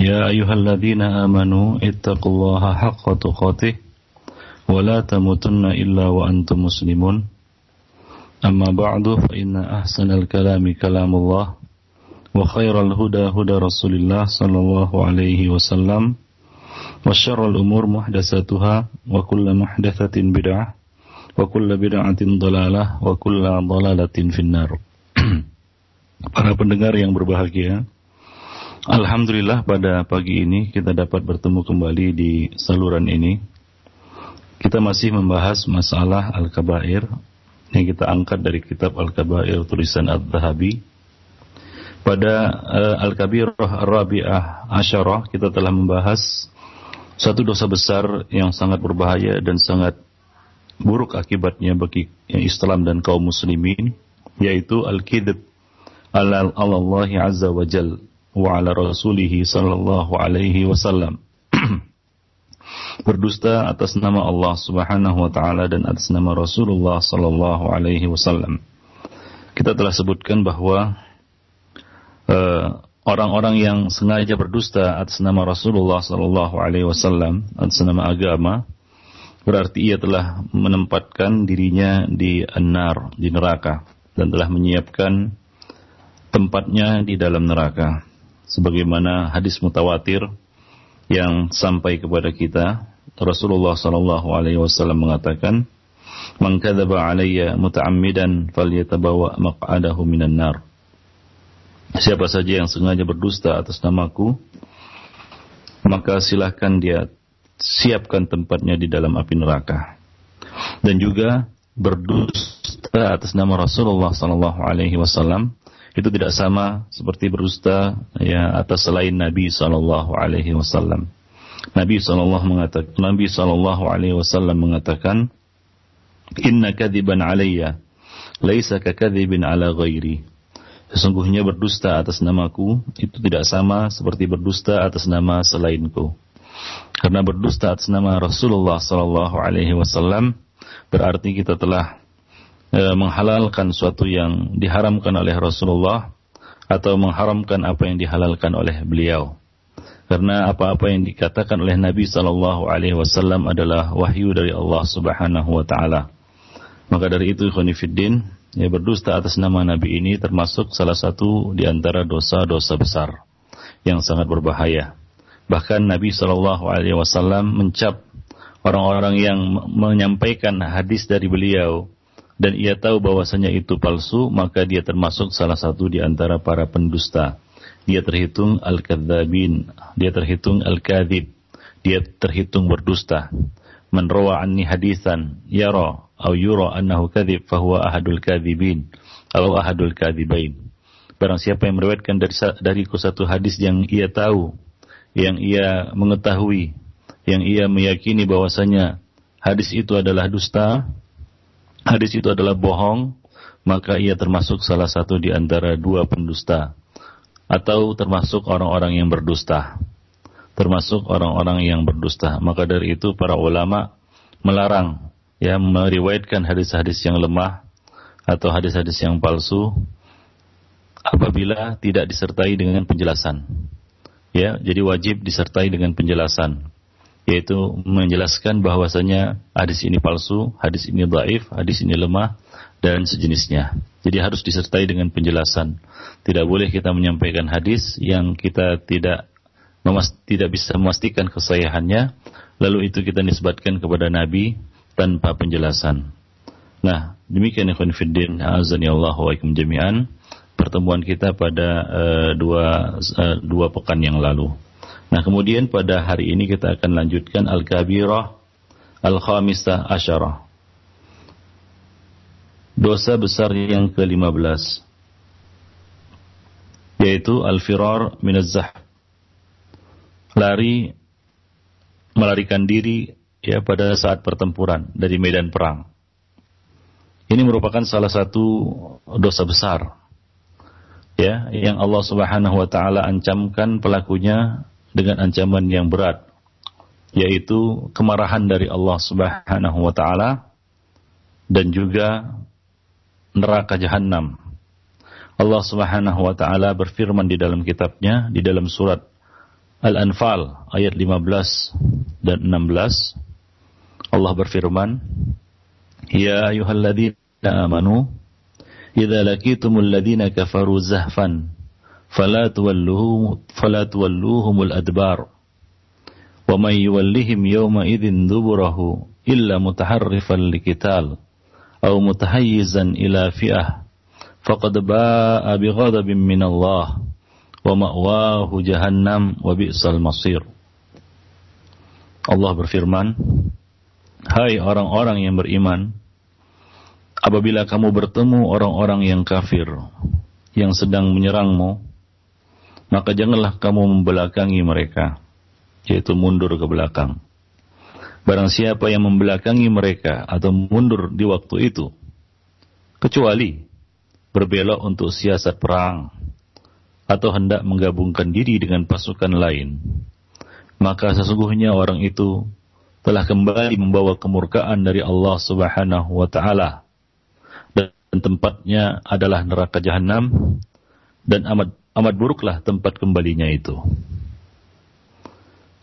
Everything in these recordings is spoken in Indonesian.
يا أيها الذين آمنوا اتقوا الله حق تقاته ولا تموتن إلا وأنتم مسلمون أما بعد فإن أحسن الكلام كلام الله وخير الهدى هدى رسول الله صلى الله عليه وسلم وشر الأمور محدثاتها وكل محدثة بدعة وكل بدعة ضلالة وكل ضلالة في النار Para pendengar yang berbahagia, Alhamdulillah pada pagi ini kita dapat bertemu kembali di saluran ini. Kita masih membahas masalah Al-Kabair yang kita angkat dari kitab Al-Kabair tulisan Al-Zahabi. Pada uh, Al-Kabirah Ar-Rabi'ah Asyarah kita telah membahas satu dosa besar yang sangat berbahaya dan sangat buruk akibatnya bagi Islam dan kaum muslimin yaitu al-kidb ala Allah Azza wa Jalla wa ala rasulihi sallallahu alaihi wasallam berdusta atas nama Allah Subhanahu wa taala dan atas nama Rasulullah sallallahu alaihi wasallam. Kita telah sebutkan bahwa uh, orang-orang yang sengaja berdusta atas nama Rasulullah sallallahu alaihi wasallam atas nama agama berarti ia telah menempatkan dirinya di an-nar, di neraka dan telah menyiapkan tempatnya di dalam neraka sebagaimana hadis mutawatir yang sampai kepada kita. Rasulullah sallallahu alaihi wasallam mengatakan man kadzaba alayya muta'ammidan falyatabawa maq'adahu minan nar. Siapa saja yang sengaja berdusta atas namaku maka silahkan dia siapkan tempatnya di dalam api neraka. Dan juga berdusta atas nama Rasulullah sallallahu alaihi wasallam itu tidak sama seperti berdusta ya atas selain Nabi Shallallahu Alaihi Wasallam. Nabi Shallallahu mengatakan, Nabi Shallallahu Alaihi Wasallam mengatakan, Inna kadiban alayya, laisa kakadibin ala ghairi. Sesungguhnya berdusta atas namaku itu tidak sama seperti berdusta atas nama selainku. Karena berdusta atas nama Rasulullah Sallallahu Alaihi Wasallam berarti kita telah e, menghalalkan suatu yang diharamkan oleh Rasulullah atau mengharamkan apa yang dihalalkan oleh beliau. Karena apa-apa yang dikatakan oleh Nabi Sallallahu Alaihi Wasallam adalah wahyu dari Allah Subhanahu Wa Taala. Maka dari itu, Khonifuddin, ya berdusta atas nama Nabi ini termasuk salah satu di antara dosa-dosa besar yang sangat berbahaya. Bahkan Nabi Sallallahu Alaihi Wasallam mencap orang-orang yang menyampaikan hadis dari beliau dan ia tahu bahwasanya itu palsu, maka dia termasuk salah satu di antara para pendusta. Dia terhitung al-kadzabin, dia terhitung al-kadzib, dia terhitung berdusta. Man rawa anni hadisan yara au yura annahu kadzib fahuwa ahadul kadzibin atau ahadul kadzibain. Barang siapa yang meriwayatkan dari dariku satu hadis yang ia tahu, yang ia mengetahui, yang ia meyakini bahwasanya hadis itu adalah dusta, hadis itu adalah bohong, maka ia termasuk salah satu di antara dua pendusta atau termasuk orang-orang yang berdusta. Termasuk orang-orang yang berdusta. Maka dari itu para ulama melarang ya meriwayatkan hadis-hadis yang lemah atau hadis-hadis yang palsu apabila tidak disertai dengan penjelasan. Ya, jadi wajib disertai dengan penjelasan yaitu menjelaskan bahwasanya hadis ini palsu, hadis ini dhaif, hadis ini lemah dan sejenisnya. Jadi harus disertai dengan penjelasan. Tidak boleh kita menyampaikan hadis yang kita tidak tidak bisa memastikan kesahihannya lalu itu kita nisbatkan kepada nabi tanpa penjelasan. Nah, demikian ikhwan fiddin, azani Allah wa jami'an pertemuan kita pada uh, dua uh, dua pekan yang lalu. Nah kemudian pada hari ini kita akan lanjutkan Al-Kabirah Al-Khamisah Asyarah. Dosa besar yang ke-15 yaitu al-firar minaz Lari melarikan diri ya pada saat pertempuran dari medan perang. Ini merupakan salah satu dosa besar ya yang Allah Subhanahu wa taala ancamkan pelakunya dengan ancaman yang berat yaitu kemarahan dari Allah Subhanahu wa taala dan juga neraka jahanam. Allah Subhanahu wa taala berfirman di dalam kitabnya di dalam surat Al-Anfal ayat 15 dan 16 Allah berfirman Ya ayyuhalladzina amanu idza laqitumul ladzina kafaru zahfan adbar wa may yuwallihim yawma idzin duburahu illa mutaharrifan liqital aw mutahayyizan ila fi'ah faqad ba'a bighadabin min Allah wa ma'wahu jahannam wa bi'sal masir. Allah berfirman, Hai orang-orang yang beriman, apabila kamu bertemu orang-orang yang kafir yang sedang menyerangmu, maka janganlah kamu membelakangi mereka, yaitu mundur ke belakang. Barang siapa yang membelakangi mereka atau mundur di waktu itu, kecuali berbelok untuk siasat perang, atau hendak menggabungkan diri dengan pasukan lain, maka sesungguhnya orang itu telah kembali membawa kemurkaan dari Allah Subhanahu wa taala dan tempatnya adalah neraka jahanam dan amat amat buruklah tempat kembalinya itu.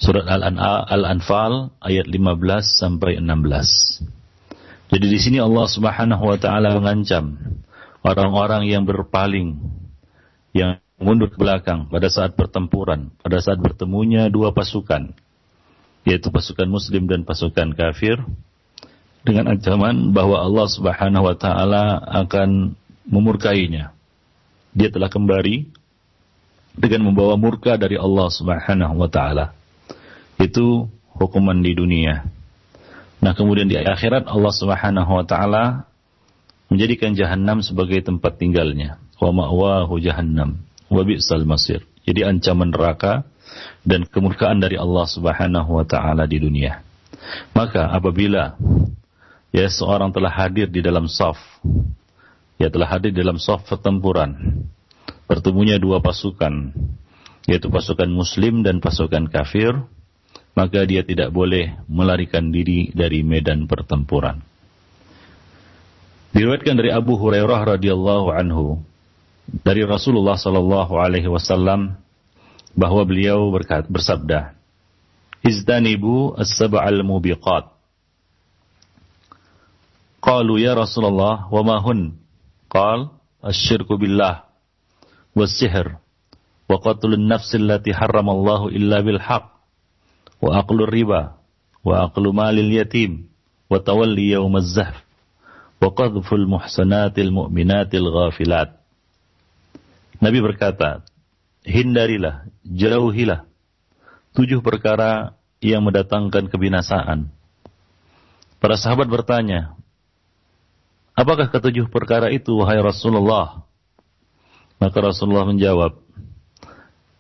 Surat Al-Anfal ayat 15 sampai 16. Jadi di sini Allah Subhanahu wa taala mengancam orang-orang yang berpaling yang mundur ke belakang pada saat pertempuran, pada saat bertemunya dua pasukan, yaitu pasukan muslim dan pasukan kafir, dengan ancaman bahwa Allah Subhanahu wa taala akan memurkainya. Dia telah kembali dengan membawa murka dari Allah Subhanahu wa taala. Itu hukuman di dunia. Nah, kemudian di akhirat Allah Subhanahu wa taala menjadikan jahanam sebagai tempat tinggalnya. Wa ma'wahu jahannam wa bi'sal masir. Jadi ancaman neraka dan kemurkaan dari Allah Subhanahu wa taala di dunia. Maka apabila ya seorang telah hadir di dalam saf, ya telah hadir di dalam saf pertempuran, bertemunya dua pasukan, yaitu pasukan muslim dan pasukan kafir, maka dia tidak boleh melarikan diri dari medan pertempuran. Diriwayatkan dari Abu Hurairah radhiyallahu anhu dari Rasulullah Sallallahu Alaihi Wasallam bahwa beliau berkat, bersabda, "Izdanibu as-sab'al mubiqat." Qalu ya Rasulullah, wa ma hun? Qal, asy-syirku billah harramallahu illa bil haqq wa aqlu riba wa aqlu malil yatim wa tawalli yawmaz zahf wa qadhful muhsanatil mu'minatil ghafilat Nabi berkata, hindarilah, jauhilah tujuh perkara yang mendatangkan kebinasaan. Para sahabat bertanya, apakah ketujuh perkara itu, wahai Rasulullah? Maka Rasulullah menjawab,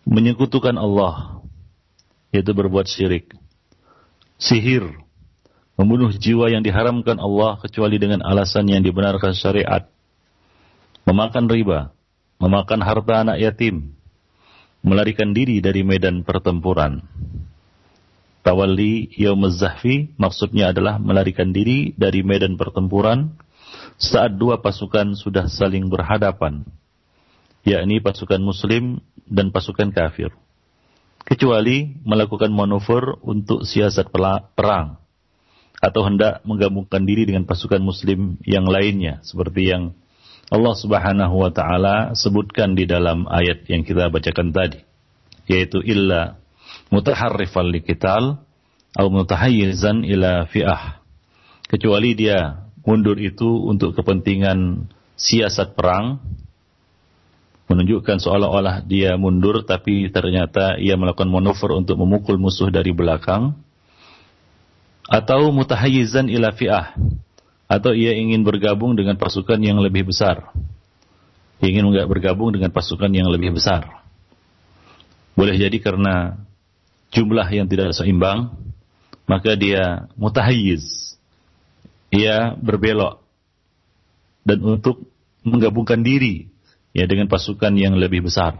menyekutukan Allah, yaitu berbuat syirik, sihir, membunuh jiwa yang diharamkan Allah kecuali dengan alasan yang dibenarkan syariat, memakan riba, memakan harta anak yatim, melarikan diri dari medan pertempuran. Tawalli yaumuz maksudnya adalah melarikan diri dari medan pertempuran saat dua pasukan sudah saling berhadapan, yakni pasukan muslim dan pasukan kafir. Kecuali melakukan manuver untuk siasat perang atau hendak menggabungkan diri dengan pasukan muslim yang lainnya seperti yang Allah Subhanahu wa taala sebutkan di dalam ayat yang kita bacakan tadi yaitu illa mutaharrifal liqital atau mutahayyizan ila fi'ah kecuali dia mundur itu untuk kepentingan siasat perang menunjukkan seolah-olah dia mundur tapi ternyata ia melakukan manuver untuk memukul musuh dari belakang atau mutahayyizan ila fi'ah atau ia ingin bergabung dengan pasukan yang lebih besar. Ingin enggak bergabung dengan pasukan yang lebih besar. Boleh jadi karena jumlah yang tidak seimbang maka dia mutahayyiz. Ia berbelok dan untuk menggabungkan diri ya dengan pasukan yang lebih besar.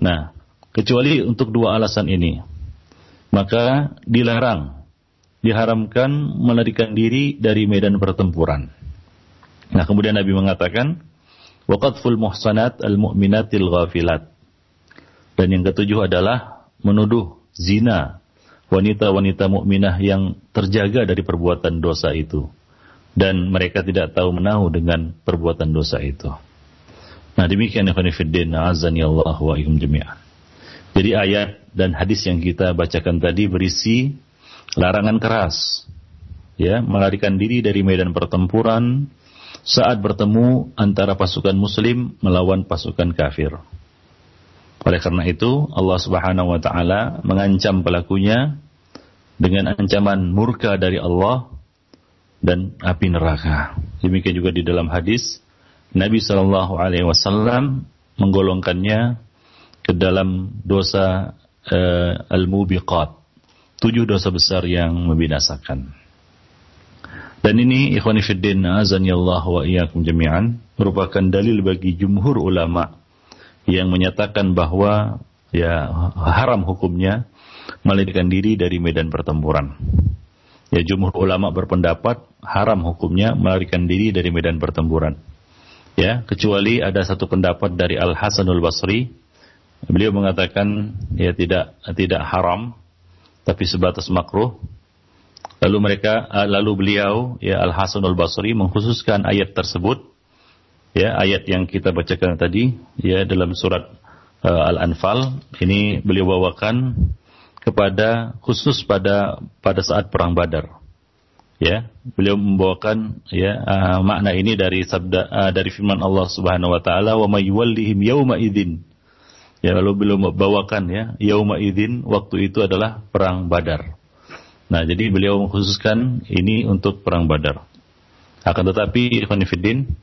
Nah, kecuali untuk dua alasan ini, maka dilarang, diharamkan melarikan diri dari medan pertempuran. Nah, kemudian Nabi mengatakan, waqadful muhsanat al-mu'minatil ghafilat. Dan yang ketujuh adalah menuduh zina wanita-wanita mukminah yang terjaga dari perbuatan dosa itu dan mereka tidak tahu menahu dengan perbuatan dosa itu. Nah demikian ikhwan fillah azani Allah wa ikum jami'an. Jadi ayat dan hadis yang kita bacakan tadi berisi larangan keras ya melarikan diri dari medan pertempuran saat bertemu antara pasukan muslim melawan pasukan kafir. Oleh karena itu, Allah Subhanahu wa taala mengancam pelakunya dengan ancaman murka dari Allah dan api neraka. Demikian juga di dalam hadis Nabi Shallallahu alaihi wasallam menggolongkannya ke dalam dosa uh, al-mubiqat. Tujuh dosa besar yang membinasakan. Dan ini ikhwani fiddin azani Allah wa iyyakum jami'an merupakan dalil bagi jumhur ulama yang menyatakan bahwa ya haram hukumnya melarikan diri dari medan pertempuran. Ya jumhur ulama berpendapat haram hukumnya melarikan diri dari medan pertempuran. Ya, kecuali ada satu pendapat dari Al Hasanul Basri. Beliau mengatakan ya tidak tidak haram tapi sebatas makruh. Lalu mereka lalu beliau ya Al Hasanul Basri mengkhususkan ayat tersebut ya ayat yang kita bacakan tadi ya dalam surat uh, Al-Anfal ini beliau bawakan kepada khusus pada pada saat perang Badar. Ya, beliau membawakan ya uh, makna ini dari sabda uh, dari firman Allah Subhanahu wa taala wa may yuwallihim yauma idzin. Ya, lalu beliau membawakan ya yauma idzin waktu itu adalah perang Badar. Nah, jadi beliau mengkhususkan ini untuk perang Badar. Akan tetapi Ikhwan Fiddin,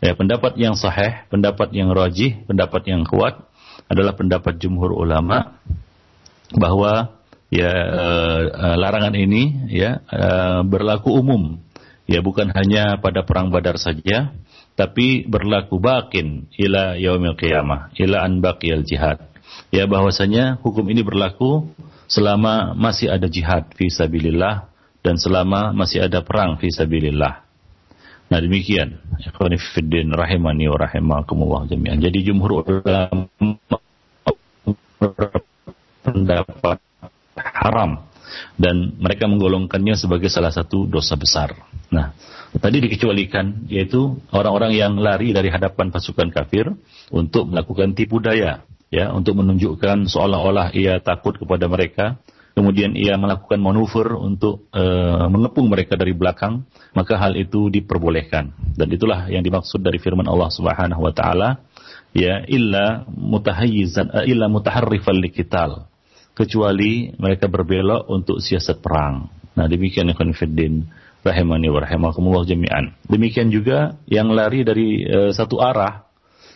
Ya, pendapat yang sahih, pendapat yang rajih, pendapat yang kuat adalah pendapat jumhur ulama bahwa ya uh, larangan ini ya uh, berlaku umum. Ya, bukan hanya pada perang Badar saja, tapi berlaku bakin ila yaumil qiyamah, ila an baqiyal jihad. Ya, bahwasanya hukum ini berlaku selama masih ada jihad fi sabilillah dan selama masih ada perang fi sabilillah. Nah demikian. Ikhwani fiddin rahimani wa rahimakumullah jami'an. Jadi jumhur ulama pendapat haram dan mereka menggolongkannya sebagai salah satu dosa besar. Nah, tadi dikecualikan yaitu orang-orang yang lari dari hadapan pasukan kafir untuk melakukan tipu daya, ya, untuk menunjukkan seolah-olah ia takut kepada mereka kemudian ia melakukan manuver untuk e, mengepung mereka dari belakang, maka hal itu diperbolehkan. Dan itulah yang dimaksud dari firman Allah Subhanahu wa taala, ya illa mutahayyizan uh, illa mutaharrifan liqital. Kecuali mereka berbelok untuk siasat perang. Nah, demikian ikhwan fiddin rahimani wa rahimakumullah jami'an. Demikian juga yang lari dari e, satu arah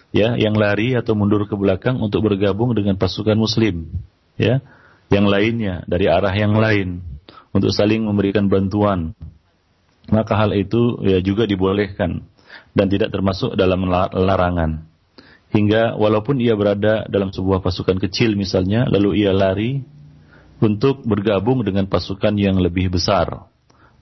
ya, yang lari atau mundur ke belakang untuk bergabung dengan pasukan muslim, ya yang lainnya dari arah yang lain untuk saling memberikan bantuan. Maka hal itu ya juga dibolehkan dan tidak termasuk dalam larangan. Hingga walaupun ia berada dalam sebuah pasukan kecil misalnya, lalu ia lari untuk bergabung dengan pasukan yang lebih besar.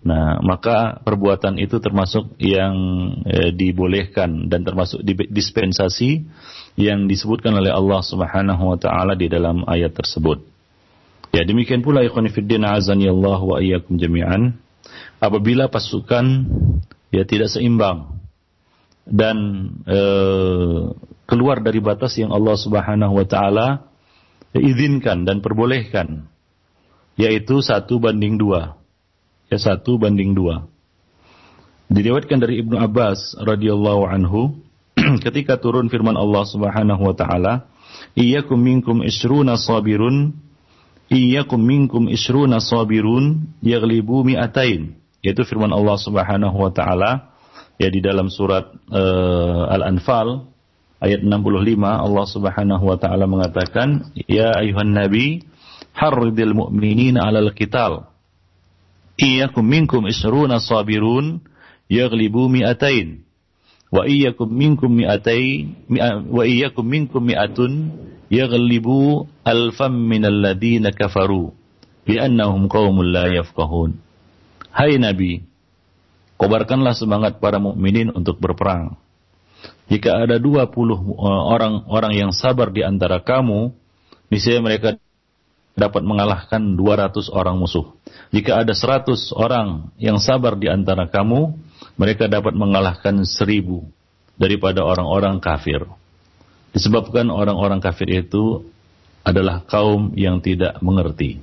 Nah, maka perbuatan itu termasuk yang eh, dibolehkan dan termasuk dispensasi yang disebutkan oleh Allah Subhanahu wa taala di dalam ayat tersebut. Ya demikian pula ikhwan fillah azani Allah wa iyyakum jami'an. Apabila pasukan ya tidak seimbang dan e, keluar dari batas yang Allah Subhanahu wa taala izinkan dan perbolehkan yaitu satu banding dua. Ya satu banding dua. Diriwayatkan dari Ibnu Abbas radhiyallahu anhu ketika turun firman Allah Subhanahu wa taala iyyakum minkum isruna sabirun iyyakum minkum isruna sabirun yaglibu mi'atain. Yaitu firman Allah Subhanahu wa taala ya di dalam surat uh, Al-Anfal ayat 65 Allah Subhanahu wa taala mengatakan ya ayuhan nabi harridil mu'minina 'alal qital Iyyakum minkum isruna sabirun yaghlibu mi'atain wa iyyakum minkum mi'atain wa iyyakum minkum mi'atun yaghlibu alfam minal ladina kafaru bi'annahum qaumun la yafqahun. Hai Nabi, kobarkanlah semangat para mukminin untuk berperang. Jika ada 20 orang-orang yang sabar di antara kamu, niscaya mereka dapat mengalahkan 200 orang musuh. Jika ada 100 orang yang sabar di antara kamu, mereka dapat mengalahkan 1000 daripada orang-orang kafir. Disebabkan orang-orang kafir itu adalah kaum yang tidak mengerti.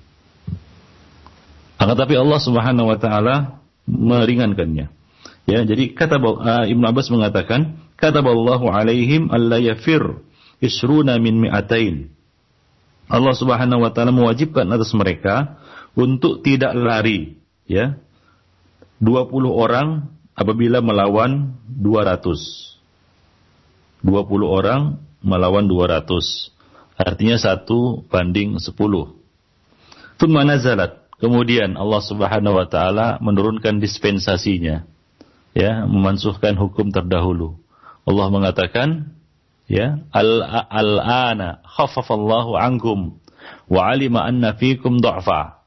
Akan tapi Allah Subhanahu wa taala meringankannya. Ya, jadi kata uh, Ibnu Abbas mengatakan, kata Allah alaihim min. Allah Subhanahu wa taala mewajibkan atas mereka untuk tidak lari, ya. 20 orang apabila melawan 200. 20 orang melawan 200. Artinya satu banding 10. Thumma nazalat. Kemudian Allah Subhanahu wa taala menurunkan dispensasinya. Ya, memansuhkan hukum terdahulu. Allah mengatakan, ya, al-ana khaffafallahu ankum wa alima anna fikum du'fa.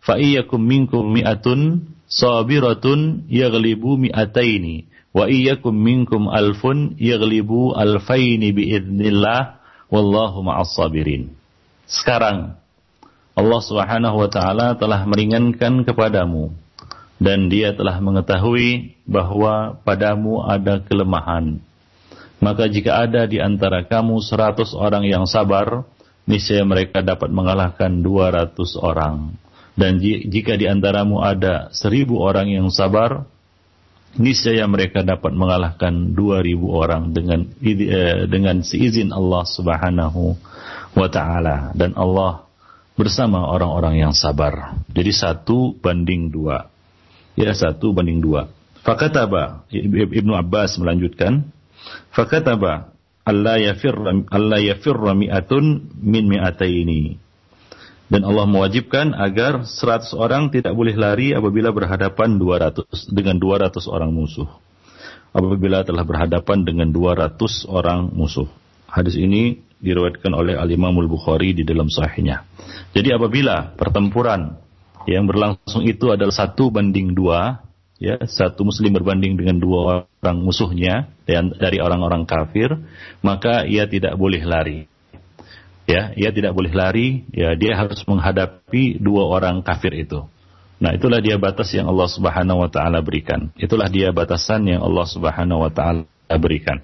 Fa iyyakum minkum mi'atun sabiratun yaghlibu mi'ataini wa iyyakum minkum alfun yaghlibu alfaini biidznillah wallahu ma'as sabirin. Sekarang Allah Subhanahu wa taala telah meringankan kepadamu dan dia telah mengetahui bahwa padamu ada kelemahan. Maka jika ada di antara kamu seratus orang yang sabar, niscaya mereka dapat mengalahkan dua ratus orang. Dan jika di antaramu ada seribu orang yang sabar, niscaya mereka dapat mengalahkan 2000 orang dengan eh, dengan seizin Allah Subhanahu wa taala dan Allah bersama orang-orang yang sabar. Jadi satu banding dua. Ya satu banding dua. Fakataba Ibnu Abbas melanjutkan, fakataba Allah yafirra Allah yafirra mi'atun min mi'ataini dan Allah mewajibkan agar 100 orang tidak boleh lari apabila berhadapan 200 dengan 200 orang musuh. Apabila telah berhadapan dengan 200 orang musuh. Hadis ini diriwayatkan oleh Al-Imam Al-Bukhari di dalam sahihnya. Jadi apabila pertempuran yang berlangsung itu adalah satu banding dua, ya satu muslim berbanding dengan dua orang musuhnya dan dari orang-orang kafir, maka ia tidak boleh lari. Ya ia tidak boleh lari. Ya dia harus menghadapi dua orang kafir itu. Nah itulah dia batas yang Allah Subhanahu wa taala berikan. Itulah dia batasan yang Allah Subhanahu wa taala berikan.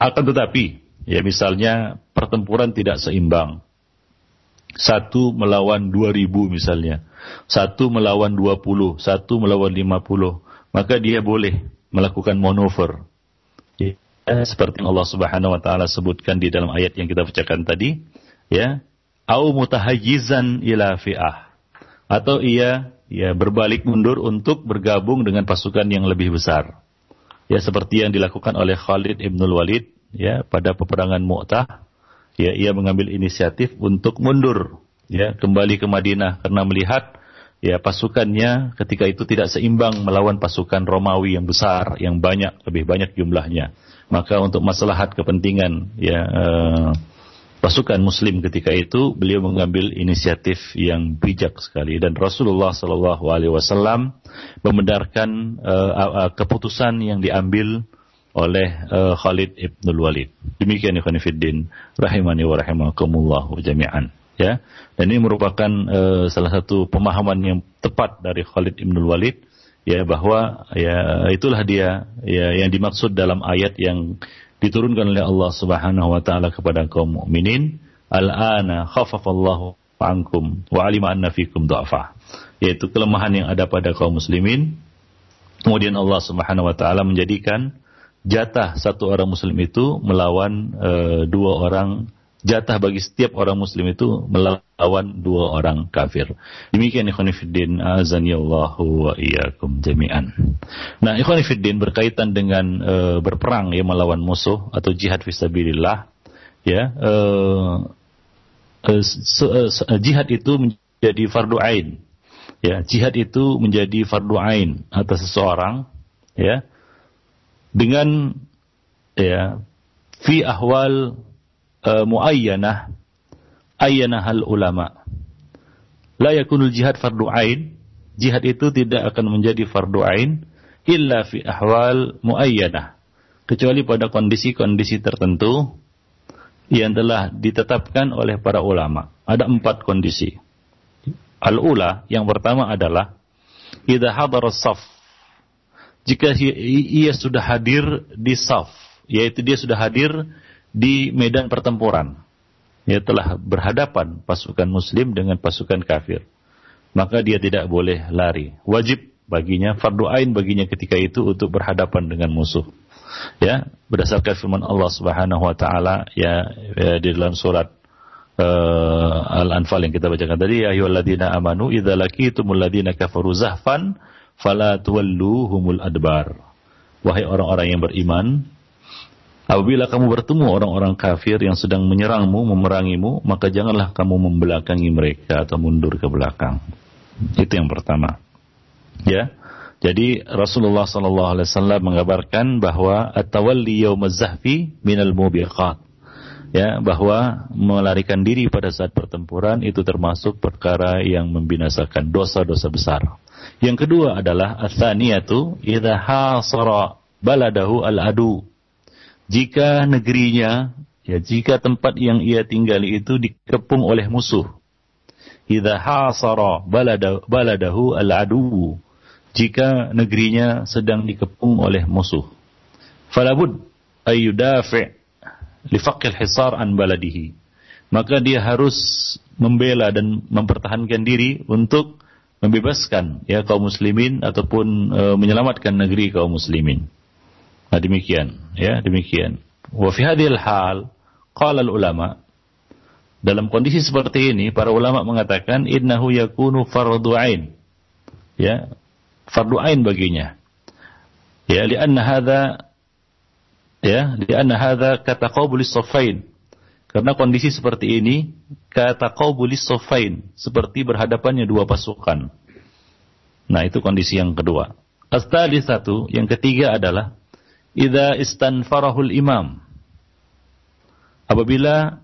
Akan tetapi ya misalnya pertempuran tidak seimbang. Satu melawan dua ribu misalnya satu melawan dua puluh satu melawan lima puluh. Maka dia boleh melakukan manuver. Eh, seperti yang Allah Subhanahu wa taala sebutkan di dalam ayat yang kita bacakan tadi, ya, au mutahayyizan ila fi'ah. Atau ia ya berbalik mundur untuk bergabung dengan pasukan yang lebih besar. Ya seperti yang dilakukan oleh Khalid Ibnul Walid ya pada peperangan Mu'tah, ya ia mengambil inisiatif untuk mundur ya kembali ke Madinah karena melihat ya pasukannya ketika itu tidak seimbang melawan pasukan Romawi yang besar, yang banyak, lebih banyak jumlahnya. Maka untuk maslahat kepentingan ya uh, pasukan muslim ketika itu beliau mengambil inisiatif yang bijak sekali. Dan Rasulullah Shallallahu alaihi wasallam membenarkan uh, keputusan yang diambil oleh uh, Khalid ibn Walid. Demikian ikhwan fillah rahimani wa rahimakumullah jami'an ya. Dan ini merupakan uh, salah satu pemahaman yang tepat dari Khalid ibn Walid ya bahwa ya itulah dia ya yang dimaksud dalam ayat yang diturunkan oleh Allah Subhanahu wa taala kepada kaum mukminin al-ana khaffafallahu ankum wa alima anna fikum du'afa yaitu kelemahan yang ada pada kaum muslimin kemudian Allah Subhanahu wa taala menjadikan jatah satu orang muslim itu melawan uh, dua orang jatah bagi setiap orang muslim itu melawan dua orang kafir. Demikian ikhwan fiddin azani Allahu wa iyyakum jami'an. Nah, ikhwan fiddin berkaitan dengan e, berperang ya melawan musuh atau jihad fisabilillah ya e, e, jihad itu menjadi fardu ain ya jihad itu menjadi fardu ain atas seseorang ya dengan ya fi ahwal uh, muayyanah ayyanah al ulama la yakunul jihad fardu ain jihad itu tidak akan menjadi fardu ain illa fi ahwal muayyanah kecuali pada kondisi-kondisi tertentu yang telah ditetapkan oleh para ulama. Ada empat kondisi. Al-ula, yang pertama adalah idza hadara saf. Jika ia sudah hadir di saf, yaitu dia sudah hadir di medan pertempuran. Ia telah berhadapan pasukan muslim dengan pasukan kafir. Maka dia tidak boleh lari. Wajib baginya, fardu ain baginya ketika itu untuk berhadapan dengan musuh ya berdasarkan firman Allah Subhanahu wa taala ya, ya di dalam surat uh, Al-Anfal yang kita bacakan tadi ya ayyuhalladzina amanu idza laqitumul ladzina kafaru zahfan fala tuwalluhumul adbar wahai orang-orang yang beriman apabila kamu bertemu orang-orang kafir yang sedang menyerangmu memerangimu maka janganlah kamu membelakangi mereka atau mundur ke belakang itu yang pertama ya jadi Rasulullah sallallahu alaihi wasallam mengabarkan bahwa at-tawalli yaumaz zahfi minal mubiqat. Ya, bahwa melarikan diri pada saat pertempuran itu termasuk perkara yang membinasakan dosa-dosa besar. Yang kedua adalah ats-tsaniyatu idza hasara baladahu al-adu. Jika negerinya ya jika tempat yang ia tinggali itu dikepung oleh musuh. Idza hasara baladahu al-adu jika negerinya sedang dikepung oleh musuh. Falabud ayyudafi' lifaqil hisar an baladihi. Maka dia harus membela dan mempertahankan diri untuk membebaskan ya kaum muslimin ataupun e, menyelamatkan negeri kaum muslimin. Nah demikian ya demikian. Wa fi hadhil hal qala al ulama dalam kondisi seperti ini para ulama mengatakan innahu yakunu fardhu ain. Ya, fardu ain baginya. Ya, lianna hadza ya, lianna hadza kataqabulis safain. Karena kondisi seperti ini kataqabulis safain, seperti berhadapannya dua pasukan. Nah, itu kondisi yang kedua. Astali satu, yang ketiga adalah idza istanfarahul imam. Apabila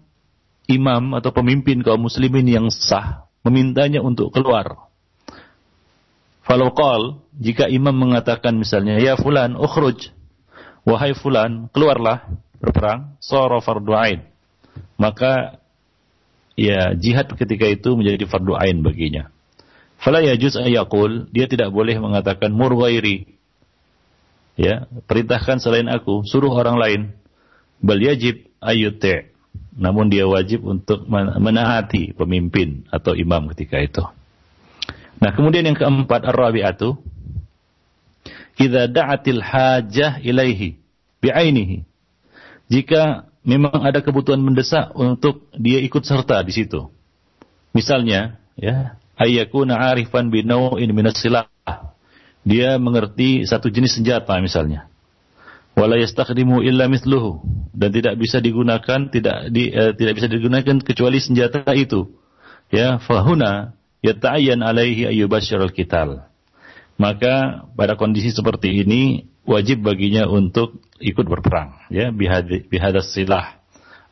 imam atau pemimpin kaum muslimin yang sah memintanya untuk keluar Falau qal, jika imam mengatakan misalnya, ya fulan, ukhruj. Wahai fulan, keluarlah berperang, sara fardu ain. Maka ya jihad ketika itu menjadi fardu ain baginya. Fala yajuz ayakul, dia tidak boleh mengatakan mur Ya, perintahkan selain aku, suruh orang lain. Bal yajib ayyuti'. Namun dia wajib untuk menaati pemimpin atau imam ketika itu. Nah, kemudian yang keempat ar-rabi'atu idza da'atil hajah ilaihi bi'ainihi. Jika memang ada kebutuhan mendesak untuk dia ikut serta di situ. Misalnya, ya, ayyakuna arifan bi naw'in minas silah. Dia mengerti satu jenis senjata misalnya. Wala yastakhdimu illa mithluhu dan tidak bisa digunakan tidak di, eh, tidak bisa digunakan kecuali senjata itu. Ya, fahuna yata'ayyan alaihi ayyubashirul kital. Maka pada kondisi seperti ini wajib baginya untuk ikut berperang ya bihadas silah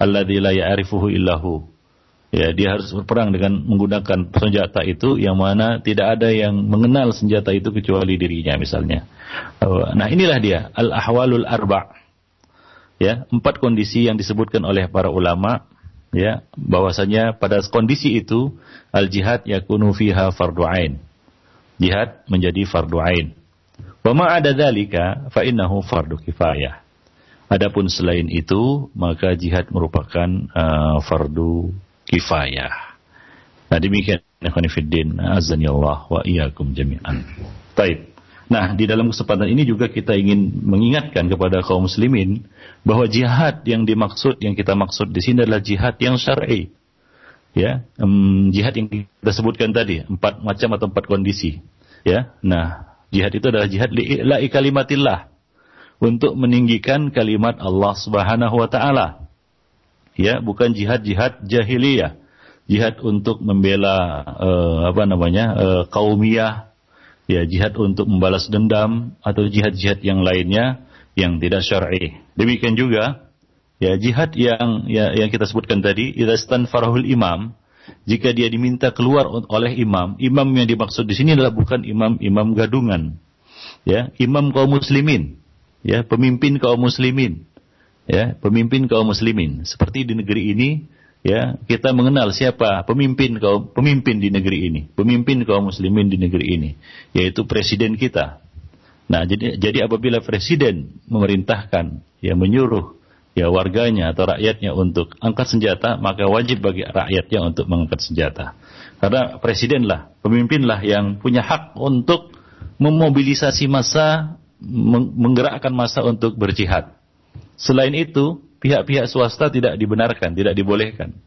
alladzi la ya'rifuhu illahu. Ya, dia harus berperang dengan menggunakan senjata itu yang mana tidak ada yang mengenal senjata itu kecuali dirinya misalnya. Nah, inilah dia al-ahwalul arba. Ya, empat kondisi yang disebutkan oleh para ulama ya bahwasanya pada kondisi itu al jihad yakunu fiha fardu ain jihad menjadi fardu ain wa ma ada dzalika fa innahu fardu kifayah adapun selain itu maka jihad merupakan uh, fardu kifayah nah demikian ikhwan fillah azan Allah wa iyyakum jami'an baik Nah, di dalam kesempatan ini juga kita ingin mengingatkan kepada kaum muslimin bahwa jihad yang dimaksud, yang kita maksud di sini adalah jihad yang syar'i. Ya, um, jihad yang kita sebutkan tadi, empat macam atau empat kondisi. Ya, nah, jihad itu adalah jihad li'ila'i kalimatillah untuk meninggikan kalimat Allah Subhanahu wa taala. Ya, bukan jihad-jihad jahiliyah. jihad untuk membela uh, apa namanya uh, kaumiyah, ya jihad untuk membalas dendam atau jihad-jihad yang lainnya yang tidak syar'i. Demikian juga ya jihad yang ya, yang kita sebutkan tadi, idastan farahul imam, jika dia diminta keluar oleh imam, imam yang dimaksud di sini adalah bukan imam-imam gadungan, ya imam kaum muslimin, ya pemimpin kaum muslimin, ya pemimpin kaum muslimin. Seperti di negeri ini, ya kita mengenal siapa pemimpin kaum pemimpin di negeri ini, pemimpin kaum muslimin di negeri ini, yaitu presiden kita, Nah, jadi jadi apabila presiden memerintahkan ya menyuruh ya warganya atau rakyatnya untuk angkat senjata, maka wajib bagi rakyatnya untuk mengangkat senjata. Karena presidenlah, pemimpinlah yang punya hak untuk memobilisasi massa, menggerakkan massa untuk berjihad. Selain itu, pihak-pihak swasta tidak dibenarkan, tidak dibolehkan.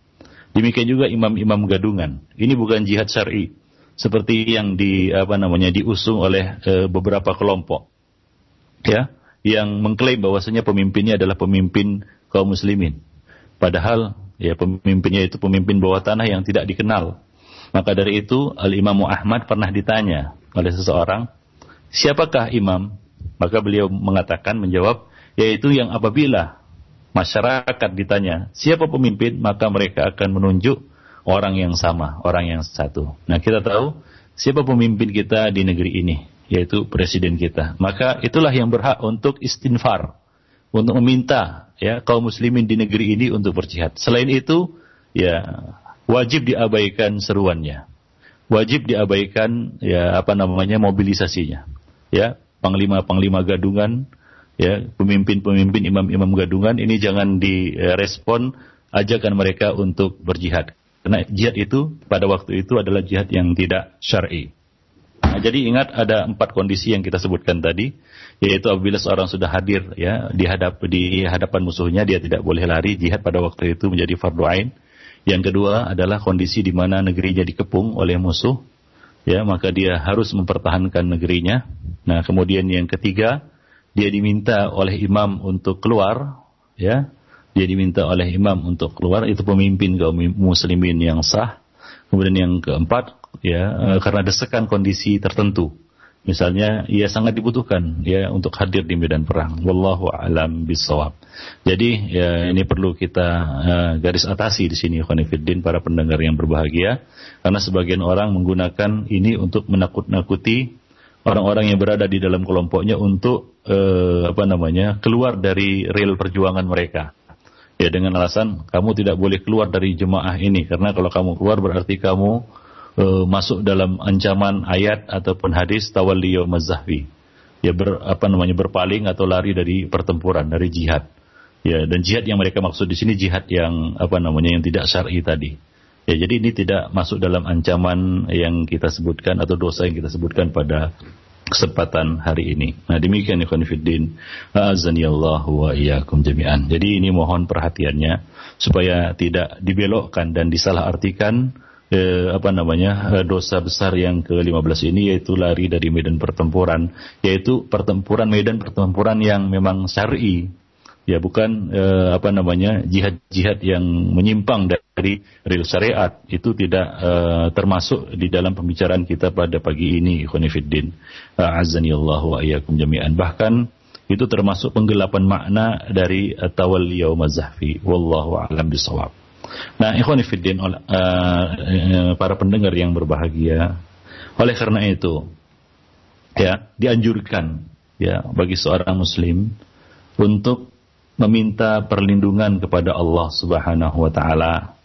Demikian juga imam-imam gadungan. Ini bukan jihad syar'i seperti yang di apa namanya diusung oleh e, beberapa kelompok ya yang mengklaim bahwasanya pemimpinnya adalah pemimpin kaum muslimin padahal ya pemimpinnya itu pemimpin bawah tanah yang tidak dikenal maka dari itu Al Imam Ahmad pernah ditanya oleh seseorang siapakah imam maka beliau mengatakan menjawab yaitu yang apabila masyarakat ditanya siapa pemimpin maka mereka akan menunjuk orang yang sama, orang yang satu. Nah, kita tahu siapa pemimpin kita di negeri ini, yaitu presiden kita. Maka itulah yang berhak untuk istinfar, untuk meminta ya kaum muslimin di negeri ini untuk berjihad. Selain itu, ya wajib diabaikan seruannya. Wajib diabaikan ya apa namanya mobilisasinya. Ya, panglima-panglima gadungan, ya pemimpin-pemimpin imam-imam gadungan ini jangan direspon ajakan mereka untuk berjihad. Karena jihad itu pada waktu itu adalah jihad yang tidak syar'i. Nah, jadi ingat ada empat kondisi yang kita sebutkan tadi, yaitu apabila seorang sudah hadir ya di hadap di hadapan musuhnya dia tidak boleh lari jihad pada waktu itu menjadi fardu ain. Yang kedua adalah kondisi di mana negerinya dikepung oleh musuh, ya maka dia harus mempertahankan negerinya. Nah kemudian yang ketiga dia diminta oleh imam untuk keluar, ya. Dia diminta oleh imam untuk keluar. Itu pemimpin kaum muslimin yang sah. Kemudian yang keempat ya eh, karena desakan kondisi tertentu. Misalnya ia sangat dibutuhkan ya untuk hadir di medan perang. Wallahu alam bisawab jadi ya ini perlu kita uh, garis atasi di sini khonifuddin para pendengar yang berbahagia. Karena sebagian orang menggunakan ini untuk menakut-nakuti orang-orang yang berada di dalam kelompoknya untuk uh, apa namanya keluar dari real perjuangan mereka. Ya dengan alasan kamu tidak boleh keluar dari jemaah ini. Karena kalau kamu keluar berarti kamu e, masuk dalam ancaman ayat ataupun hadis tawalliyo mazahwi ya ber, apa namanya berpaling atau lari dari pertempuran dari jihad. Ya dan jihad yang mereka maksud di sini jihad yang apa namanya yang tidak syar'i tadi. Ya jadi ini tidak masuk dalam ancaman yang kita sebutkan atau dosa yang kita sebutkan pada kesempatan hari ini. Nah demikian ikhwan fiddin. Allah wa iyyakum jami'an. Jadi ini mohon perhatiannya supaya tidak dibelokkan dan disalahartikan eh, apa namanya eh, dosa besar yang ke-15 ini yaitu lari dari medan pertempuran yaitu pertempuran medan pertempuran yang memang syar'i ya bukan eh, apa namanya jihad-jihad yang menyimpang dari real syariat. Itu tidak eh, termasuk di dalam pembicaraan kita pada pagi ini ikhwanifiddin. Azani Allah wa iyyakum jami'an. Bahkan itu termasuk penggelapan makna dari uh, tawalli yaum zahfi. Wallahu a'lam bisawab nah ikhwanifiddin uh, uh, para pendengar yang berbahagia. Oleh karena itu ya dianjurkan ya bagi seorang muslim untuk meminta perlindungan kepada Allah Subhanahu wa taala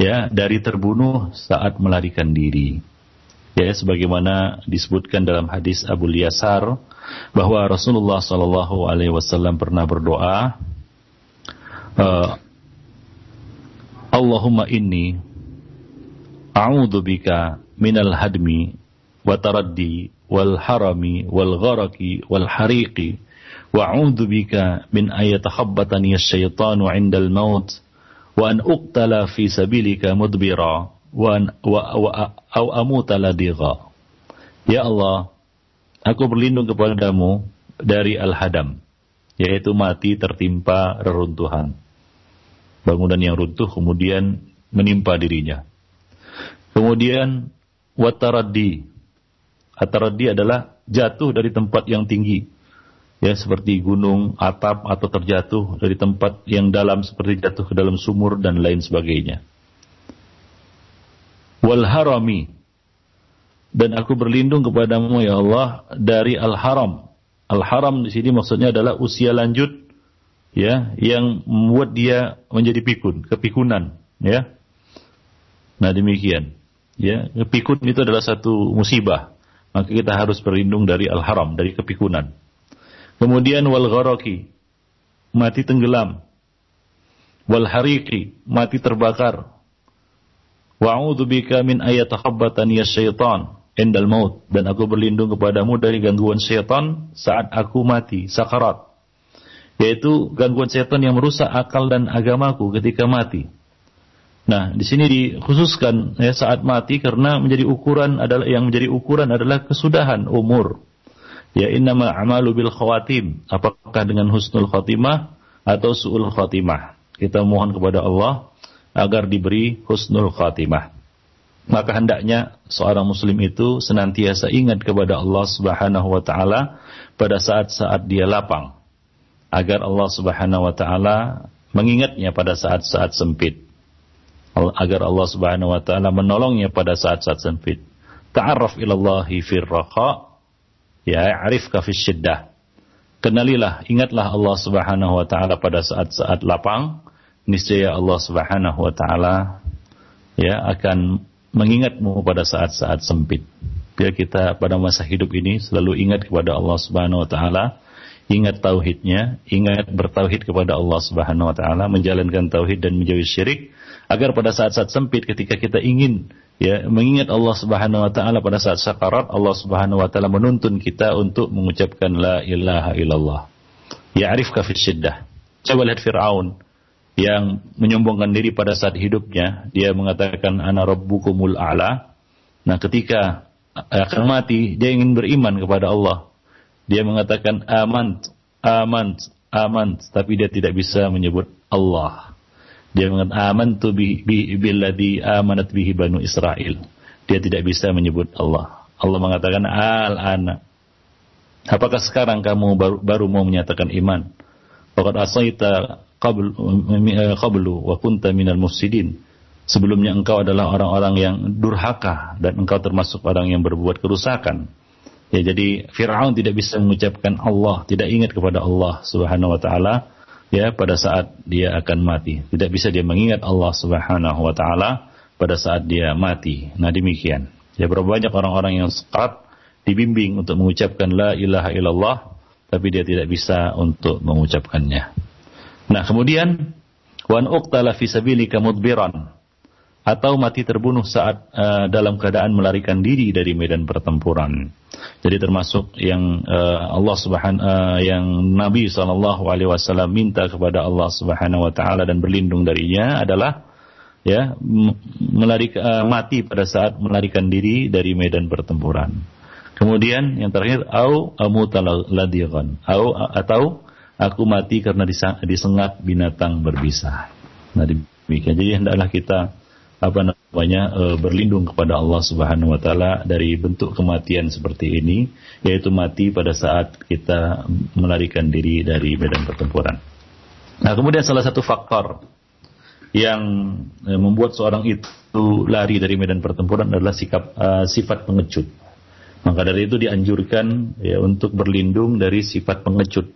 ya dari terbunuh saat melarikan diri. Ya sebagaimana disebutkan dalam hadis Abu Yasar bahwa Rasulullah sallallahu alaihi wasallam pernah berdoa uh, Allahumma inni a'udzu bika minal hadmi wa taraddi wal harami wal gharaqi wal hariqi وأعوذ بك من أن يتخبطني الشيطان عند الموت وأن أقتل في سبيلك مدبرا وأن و, و, أو أموت لدغا Ya Allah, aku berlindung kepadamu dari al-hadam, yaitu mati tertimpa reruntuhan. Bangunan yang runtuh kemudian menimpa dirinya. Kemudian wataraddi. Ataraddi adalah jatuh dari tempat yang tinggi. Ya, seperti gunung, atap atau terjatuh dari tempat yang dalam seperti jatuh ke dalam sumur dan lain sebagainya. Wal harami. Dan aku berlindung kepadamu ya Allah dari al-haram. Al-haram di sini maksudnya adalah usia lanjut ya yang membuat dia menjadi pikun, kepikunan, ya. Nah, demikian. Ya, kepikun itu adalah satu musibah. Maka kita harus berlindung dari al-haram, dari kepikunan. Kemudian wal gharaki, mati tenggelam. Wal hariki, mati terbakar. Wa'udzu bika min ayatakhabbatani syaitan endal maut dan aku berlindung kepadamu dari gangguan syaitan saat aku mati sakarat yaitu gangguan setan yang merusak akal dan agamaku ketika mati. Nah, di sini dikhususkan ya saat mati karena menjadi ukuran adalah yang menjadi ukuran adalah kesudahan umur. Ya innama amalu bil khawatim. Apakah dengan husnul khatimah atau suul khatimah? Kita mohon kepada Allah agar diberi husnul khatimah. Maka hendaknya seorang muslim itu senantiasa ingat kepada Allah Subhanahu wa taala pada saat-saat dia lapang agar Allah Subhanahu wa taala mengingatnya pada saat-saat sempit. Agar Allah Subhanahu wa taala menolongnya pada saat-saat sempit. Ta'arraf ilallahi fir ya'rifka fis syiddah. Kenalilah, ingatlah Allah Subhanahu wa taala pada saat-saat lapang, niscaya Allah Subhanahu wa taala ya akan mengingatmu pada saat-saat sempit. Biar kita pada masa hidup ini selalu ingat kepada Allah Subhanahu wa taala ingat tauhidnya, ingat bertauhid kepada Allah Subhanahu wa taala, menjalankan tauhid dan menjauhi syirik agar pada saat-saat sempit ketika kita ingin ya mengingat Allah Subhanahu wa taala pada saat sakarat Allah Subhanahu wa taala menuntun kita untuk mengucapkan la ilaha illallah. Ya'rifka fi syiddah. Coba lihat Firaun yang menyombongkan diri pada saat hidupnya, dia mengatakan ana rabbukumul a'la. Nah, ketika akan mati, dia ingin beriman kepada Allah. Dia mengatakan aman, aman, aman, tapi dia tidak bisa menyebut Allah. Dia mengatakan aman tu bi, bi, billadhi amanat bihi banu Israel. Dia tidak bisa menyebut Allah. Allah mengatakan al-ana. Apakah sekarang kamu baru, baru mau menyatakan iman? Faqad asaita qabl, qablu wa kunta minal mufsidin. Sebelumnya engkau adalah orang-orang yang durhaka dan engkau termasuk orang yang berbuat kerusakan. Ya jadi Firaun tidak bisa mengucapkan Allah, tidak ingat kepada Allah Subhanahu wa taala ya pada saat dia akan mati. Tidak bisa dia mengingat Allah Subhanahu wa taala pada saat dia mati. Nah demikian. Ya berapa banyak orang-orang yang sekarat dibimbing untuk mengucapkan la ilaha illallah tapi dia tidak bisa untuk mengucapkannya. Nah, kemudian wan uqtala fi sabilika mudbiran atau mati terbunuh saat uh, dalam keadaan melarikan diri dari medan pertempuran. Jadi termasuk yang uh, Allah Subhanahu uh, yang Nabi minta kepada Allah Subhanahu wa taala dan berlindung darinya adalah ya melari uh, mati pada saat melarikan diri dari medan pertempuran. Kemudian yang terakhir au amutaladigan au atau aku mati karena disengat binatang berbisa. Nah demikian. Jadi hendaklah kita apa namanya e, berlindung kepada Allah Subhanahu wa taala dari bentuk kematian seperti ini yaitu mati pada saat kita melarikan diri dari medan pertempuran. Nah, kemudian salah satu faktor yang e, membuat seorang itu lari dari medan pertempuran adalah sikap e, sifat pengecut. Maka dari itu dianjurkan ya untuk berlindung dari sifat pengecut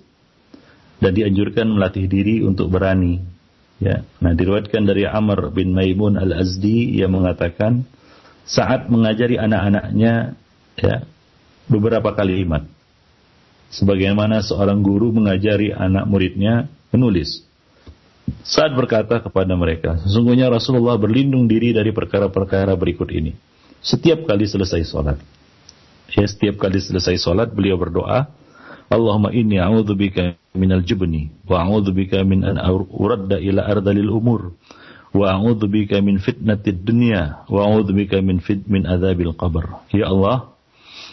dan dianjurkan melatih diri untuk berani Ya, nah diriwayatkan dari Amr bin Maimun al-Azdi yang mengatakan saat mengajari anak-anaknya ya beberapa kalimat. Sebagaimana seorang guru mengajari anak muridnya menulis. Saat berkata kepada mereka, sesungguhnya Rasulullah berlindung diri dari perkara-perkara berikut ini. Setiap kali selesai sholat. Ya, setiap kali selesai sholat beliau berdoa, Allahumma inni a'udzubika minal jubni wa a'udzubika min an uradda ila ardalil umur wa a'udzubika min fitnatid dunya wa a'udzubika min fit min adzabil qabr. Ya Allah,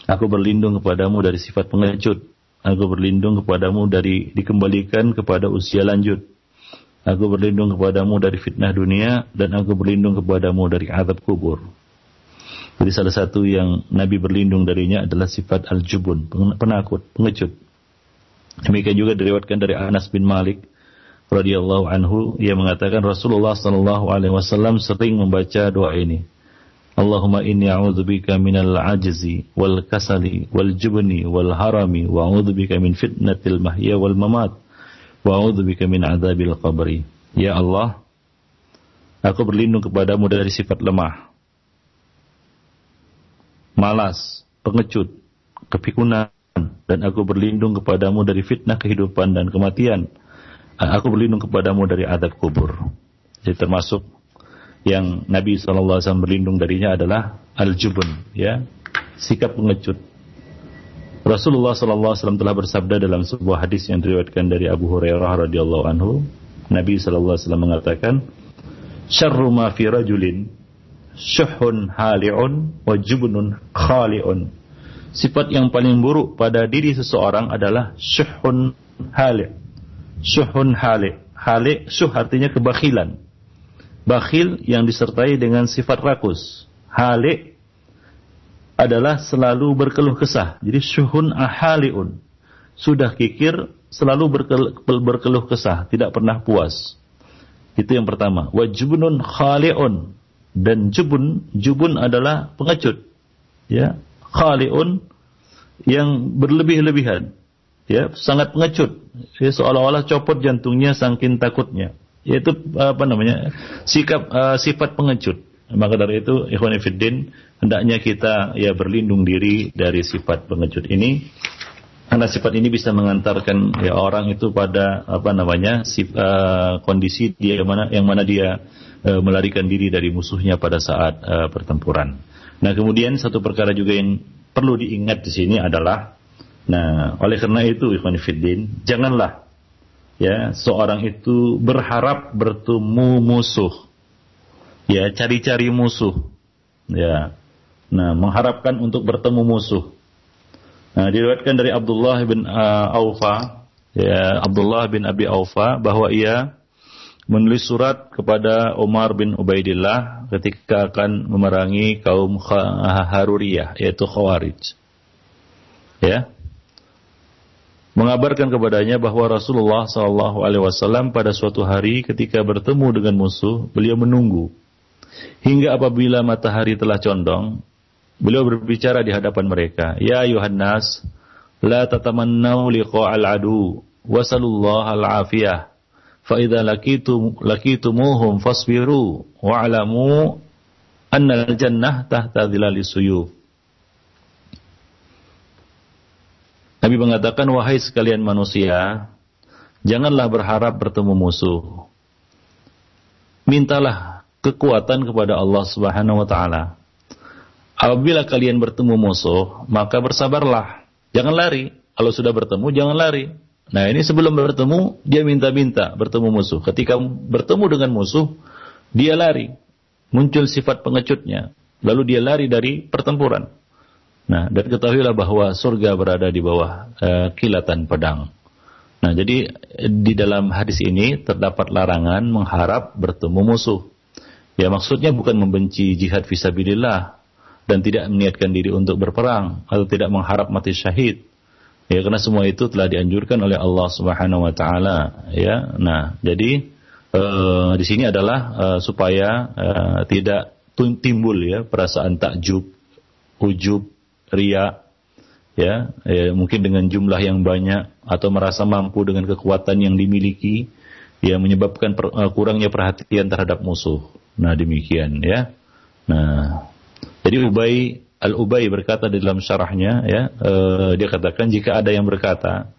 aku berlindung kepadamu dari sifat pengecut. Aku berlindung kepadamu dari dikembalikan kepada usia lanjut. Aku berlindung kepadamu dari fitnah dunia dan aku berlindung kepadamu dari azab kubur. Jadi salah satu yang Nabi berlindung darinya adalah sifat al-jubun, penakut, pengecut. Demikian juga diriwayatkan dari Anas bin Malik radhiyallahu anhu ia mengatakan Rasulullah sallallahu alaihi wasallam sering membaca doa ini. Allahumma inni a'udzubika minal ajzi wal kasali wal jubni wal harami wa a'udzubika min fitnatil mahya wal mamat wa a'udzubika min adzabil qabri. Ya Allah, aku berlindung kepadamu dari sifat lemah, malas, pengecut, kepikunan, dan aku berlindung kepadamu dari fitnah kehidupan dan kematian. Aku berlindung kepadamu dari adab kubur. Jadi termasuk yang Nabi SAW berlindung darinya adalah al-jubun, ya, sikap pengecut. Rasulullah SAW telah bersabda dalam sebuah hadis yang diriwayatkan dari Abu Hurairah radhiyallahu anhu, Nabi SAW mengatakan, "Syarru ma fi rajulin syuhun hali'un wa jubnun khali'un." Sifat yang paling buruk pada diri seseorang adalah syuhun hali'. Syuhun hali'. Hali' syuh artinya kebakhilan bakhil yang disertai dengan sifat rakus. Halik adalah selalu berkeluh kesah. Jadi syuhun ahaliun. Sudah kikir, selalu berkeluh, berkeluh kesah, tidak pernah puas. Itu yang pertama. Wajibunun khaliun. Dan jubun, jubun adalah pengecut. Ya, khaliun yang berlebih-lebihan. Ya, sangat pengecut. Ya, seolah-olah copot jantungnya saking takutnya yaitu apa namanya sikap uh, sifat pengecut maka dari itu ikhwan fillah hendaknya kita ya berlindung diri dari sifat pengecut ini karena sifat ini bisa mengantarkan ya orang itu pada apa namanya sif, uh, kondisi dia yang mana yang mana dia uh, melarikan diri dari musuhnya pada saat uh, pertempuran. Nah, kemudian satu perkara juga yang perlu diingat di sini adalah nah, oleh karena itu ikhwan fillah janganlah ya seorang itu berharap bertemu musuh. Ya cari-cari musuh. Ya nah mengharapkan untuk bertemu musuh. Nah diriwayatkan dari Abdullah bin uh, Aufa ya Abdullah bin Abi Aufa bahwa ia menulis surat kepada Umar bin Ubaidillah ketika akan memerangi kaum Haruriyah yaitu Khawarij. Ya. Mengabarkan kepadanya bahwa Rasulullah Wasallam pada suatu hari ketika bertemu dengan musuh, beliau menunggu. Hingga apabila matahari telah condong, beliau berbicara di hadapan mereka, Ya Yohanes, la tatamannau liqa'al adu, wasallallahu al-afiyah, idza lakitum lakitumuhum fasbiru wa'lamu anna al-jannah tahta dhilali suyuf. Nabi mengatakan, wahai sekalian manusia, janganlah berharap bertemu musuh. Mintalah kekuatan kepada Allah Subhanahu wa taala. Apabila kalian bertemu musuh, maka bersabarlah. Jangan lari. Kalau sudah bertemu, jangan lari. Nah, ini sebelum bertemu, dia minta-minta bertemu musuh. Ketika bertemu dengan musuh, dia lari. Muncul sifat pengecutnya. Lalu dia lari dari pertempuran. Nah, dan ketahuilah bahwa surga berada di bawah uh, kilatan pedang. Nah, jadi di dalam hadis ini terdapat larangan mengharap bertemu musuh. Ya, maksudnya bukan membenci jihad visabilillah dan tidak meniatkan diri untuk berperang atau tidak mengharap mati syahid. Ya, karena semua itu telah dianjurkan oleh Allah Subhanahu wa taala, ya. Nah, jadi uh, di sini adalah uh, supaya uh, tidak timbul ya perasaan takjub, ujub, ria, ya, ya mungkin dengan jumlah yang banyak atau merasa mampu dengan kekuatan yang dimiliki, ya menyebabkan per, uh, kurangnya perhatian terhadap musuh. Nah demikian ya. Nah, jadi Ubay Al Ubay berkata di dalam syarahnya, ya, uh, dia katakan jika ada yang berkata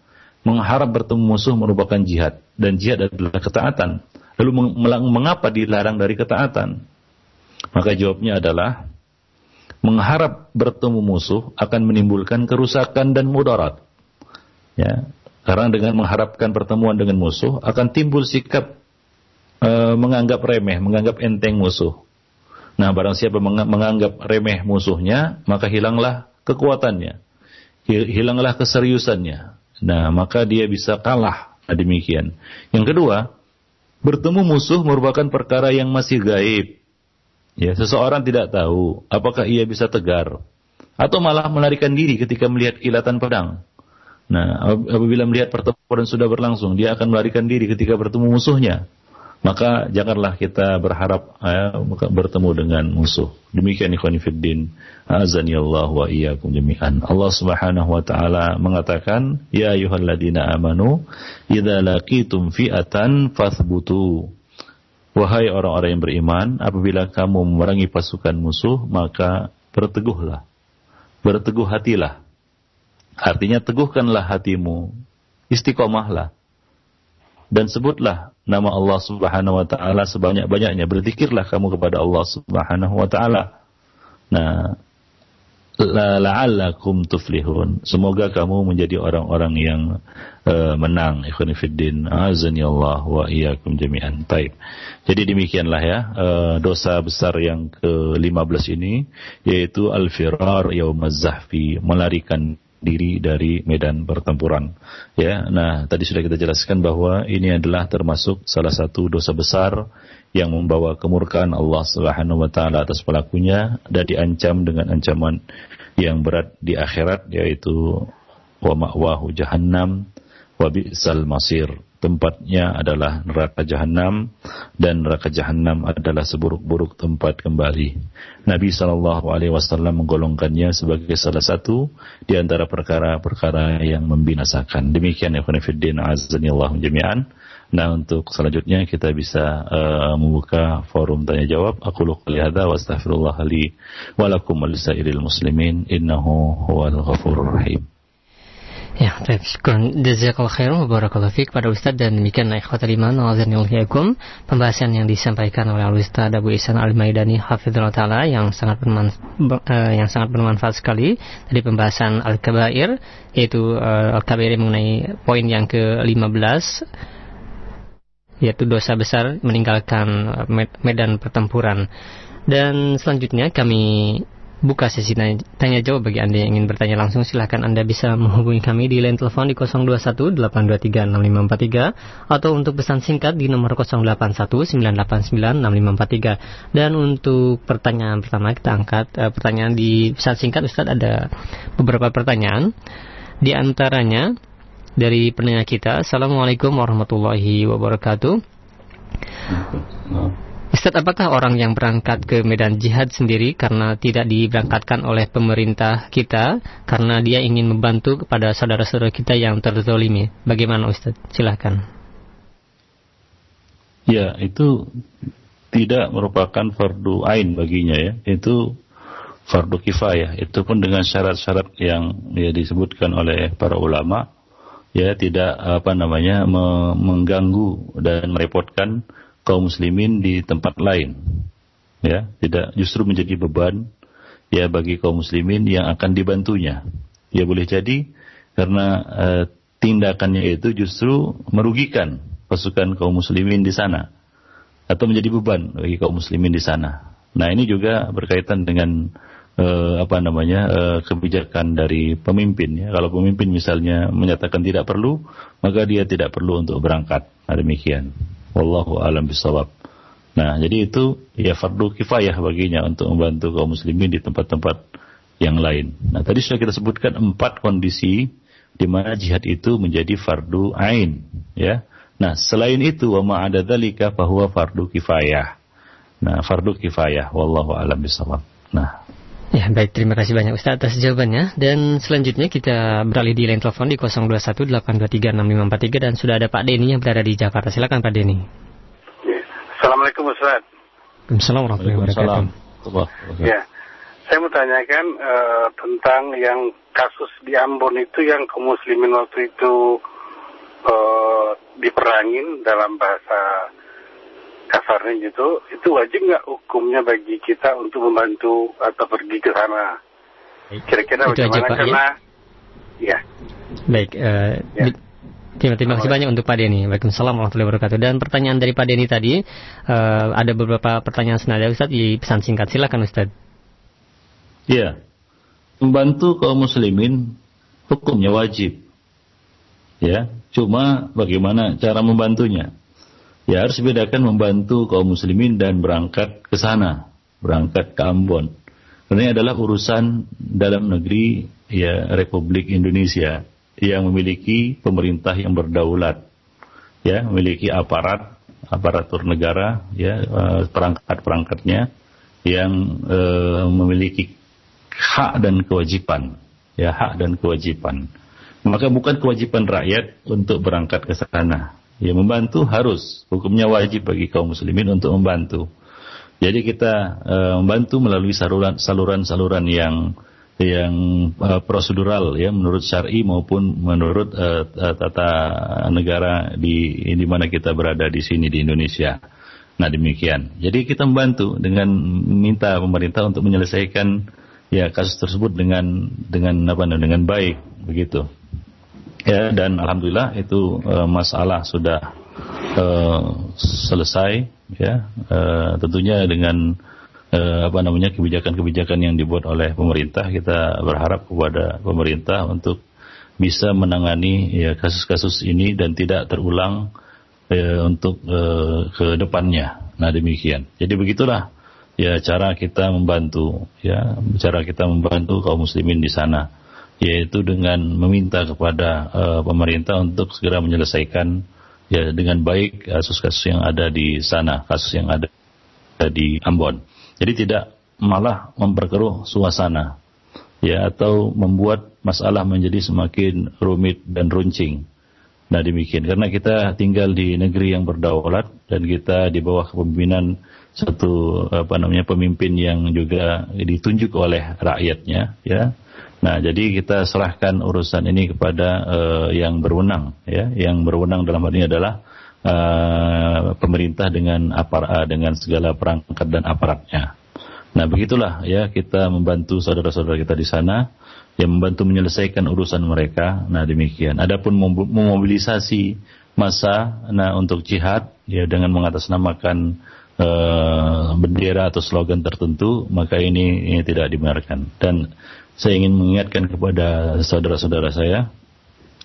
mengharap bertemu musuh merupakan jihad dan jihad adalah ketaatan. Lalu mengapa dilarang dari ketaatan? Maka jawabnya adalah mengharap bertemu musuh akan menimbulkan kerusakan dan mudarat. Ya, karena dengan mengharapkan pertemuan dengan musuh akan timbul sikap e, menganggap remeh, menganggap enteng musuh. Nah, barang siapa menganggap remeh musuhnya, maka hilanglah kekuatannya, hilanglah keseriusannya. Nah, maka dia bisa kalah. Nah, demikian. Yang kedua, bertemu musuh merupakan perkara yang masih gaib Ya, seseorang tidak tahu apakah ia bisa tegar atau malah melarikan diri ketika melihat kilatan pedang. Nah, apabila melihat pertempuran sudah berlangsung, dia akan melarikan diri ketika bertemu musuhnya. Maka janganlah kita berharap ya, bertemu dengan musuh. Demikian ikhwan fiddin. Azani Allah wa iyyakum jami'an. Allah Subhanahu wa taala mengatakan, "Ya ayyuhalladzina amanu, idza laqitum fi'atan fathbutu." Wahai orang-orang yang beriman, apabila kamu memerangi pasukan musuh, maka berteguhlah. Berteguh hatilah. Artinya teguhkanlah hatimu. Istiqomahlah dan sebutlah nama Allah Subhanahu wa taala sebanyak-banyaknya. Berzikirlah kamu kepada Allah Subhanahu wa taala. Nah, la'allakum tuflihun. Semoga kamu menjadi orang-orang yang uh, menang. Ikhwan fillah, azani Allah wa iyyakum jami'an. Taib. Jadi demikianlah ya uh, dosa besar yang ke-15 ini yaitu al-firar yaumaz zahfi, melarikan diri dari medan pertempuran. Ya, nah tadi sudah kita jelaskan bahwa ini adalah termasuk salah satu dosa besar yang membawa kemurkaan Allah Subhanahu wa taala atas pelakunya dan diancam dengan ancaman yang berat di akhirat yaitu wa ma'wahu jahannam wa bi'sal masir tempatnya adalah neraka jahanam dan neraka jahanam adalah seburuk-buruk tempat kembali. Nabi Shallallahu Alaihi Wasallam menggolongkannya sebagai salah satu di antara perkara-perkara yang membinasakan. Demikian ya Khonifuddin Azanillahu jami'an. Nah untuk selanjutnya kita bisa uh, membuka forum tanya jawab. Aku lupa hadza wa astaghfirullah li wa lakum muslimin innahu huwal ghafurur rahim. Ya, baik. Syukur. Jazakallah khairan barakallahu fiik pada Ustaz dan demikian ikhwatul iman wa'azanillahu pembahasan yang disampaikan oleh Ustaz Abu Ihsan Al Maidani hafizallahu taala yang sangat bermanfaat, uh, yang sangat bermanfaat sekali dari pembahasan Al Kabair yaitu uh, Al Kabair mengenai poin yang ke-15 yaitu dosa besar meninggalkan eh, medan pertempuran. Dan selanjutnya kami buka sesi tanya, tanya jawab bagi Anda yang ingin bertanya langsung silahkan Anda bisa menghubungi kami di line telepon di 0218236543 atau untuk pesan singkat di nomor 0819896543 dan untuk pertanyaan pertama kita angkat uh, pertanyaan di pesan singkat Ustadz ada beberapa pertanyaan. Di antaranya dari penanya kita Assalamualaikum warahmatullahi wabarakatuh Ustadz, apakah orang yang berangkat ke medan jihad sendiri karena tidak diberangkatkan oleh pemerintah kita karena dia ingin membantu kepada saudara-saudara kita yang terzolimi? Bagaimana Ustadz? Silahkan. Ya, itu tidak merupakan fardu ain baginya ya. Itu fardu kifayah. Itu pun dengan syarat-syarat yang ya disebutkan oleh para ulama ya tidak apa namanya mengganggu dan merepotkan kaum muslimin di tempat lain. Ya, tidak justru menjadi beban ya bagi kaum muslimin yang akan dibantunya. Ya boleh jadi karena uh, tindakannya itu justru merugikan pasukan kaum muslimin di sana atau menjadi beban bagi kaum muslimin di sana. Nah, ini juga berkaitan dengan uh, apa namanya uh, kebijakan dari pemimpin ya. Kalau pemimpin misalnya menyatakan tidak perlu, maka dia tidak perlu untuk berangkat. Nah, demikian. Wallahu alam bisawab. Nah, jadi itu ya fardu kifayah baginya untuk membantu kaum muslimin di tempat-tempat yang lain. Nah, tadi sudah kita sebutkan empat kondisi di mana jihad itu menjadi fardu ain, ya. Nah, selain itu wa ma'ada dzalika bahwa fardu kifayah. Nah, fardu kifayah wallahu alam bisawab. Nah, Ya, baik. Terima kasih banyak Ustaz atas jawabannya. Dan selanjutnya kita beralih di line telepon di 0218236543 dan sudah ada Pak Denny yang berada di Jakarta. Silakan Pak Denny. Assalamualaikum Ustaz. Waalaikumsalam warahmatullahi wabarakatuh. Ya, saya mau tanyakan uh, tentang yang kasus di Ambon itu yang kaum muslimin waktu itu uh, diperangin dalam bahasa kasarnya gitu, itu wajib nggak hukumnya bagi kita untuk membantu atau pergi ke sana? Kira-kira bagaimana? Aja, Pak, Karena, ya. ya. Baik, uh, ya. Terima, terima kasih banyak untuk Pak Denny. Waalaikumsalam warahmatullahi wabarakatuh. Dan pertanyaan dari Pak Denny tadi, uh, ada beberapa pertanyaan senada Ustaz di pesan singkat. Silakan Ustaz. Iya. Membantu kaum muslimin hukumnya wajib. Ya, cuma bagaimana cara membantunya? Ya harus bedakan membantu kaum muslimin dan berangkat ke sana. berangkat ke Ambon. Karena ini adalah urusan dalam negeri ya Republik Indonesia yang memiliki pemerintah yang berdaulat, ya memiliki aparat aparatur negara, ya eh, perangkat-perangkatnya yang uh, memiliki hak dan kewajiban, ya hak dan kewajiban. Maka bukan kewajiban rakyat untuk berangkat ke sana. Ya membantu harus, hukumnya wajib bagi kaum muslimin untuk membantu. Jadi kita uh, membantu melalui saluran-saluran yang yang uh, prosedural ya menurut syar'i maupun menurut uh, tata negara di di mana kita berada di sini di Indonesia. Nah demikian. Jadi kita membantu dengan minta pemerintah untuk menyelesaikan ya kasus tersebut dengan dengan apa dengan baik begitu. Ya dan alhamdulillah itu uh, masalah sudah uh, selesai ya uh, tentunya dengan uh, apa namanya kebijakan-kebijakan yang dibuat oleh pemerintah kita berharap kepada pemerintah untuk bisa menangani ya kasus-kasus ini dan tidak terulang eh, untuk eh, ke depannya. Nah demikian. Jadi begitulah ya cara kita membantu ya cara kita membantu kaum muslimin di sana yaitu dengan meminta kepada uh, pemerintah untuk segera menyelesaikan ya dengan baik kasus-kasus yang ada di sana, kasus yang ada di Ambon. Jadi tidak malah memperkeruh suasana ya atau membuat masalah menjadi semakin rumit dan runcing. Nah demikian karena kita tinggal di negeri yang berdaulat dan kita di bawah kepemimpinan satu apa namanya pemimpin yang juga ditunjuk oleh rakyatnya ya. Nah jadi kita serahkan urusan ini kepada uh, yang berwenang ya, yang berwenang dalam hal ini adalah uh, pemerintah dengan apar uh, dengan segala perangkat dan aparatnya. Nah begitulah ya kita membantu saudara-saudara kita di sana yang membantu menyelesaikan urusan mereka. Nah demikian. Adapun memobilisasi masa nah untuk jihad ya dengan mengatasnamakan uh, bendera atau slogan tertentu maka ini, ini tidak dibenarkan. Dan saya ingin mengingatkan kepada saudara-saudara saya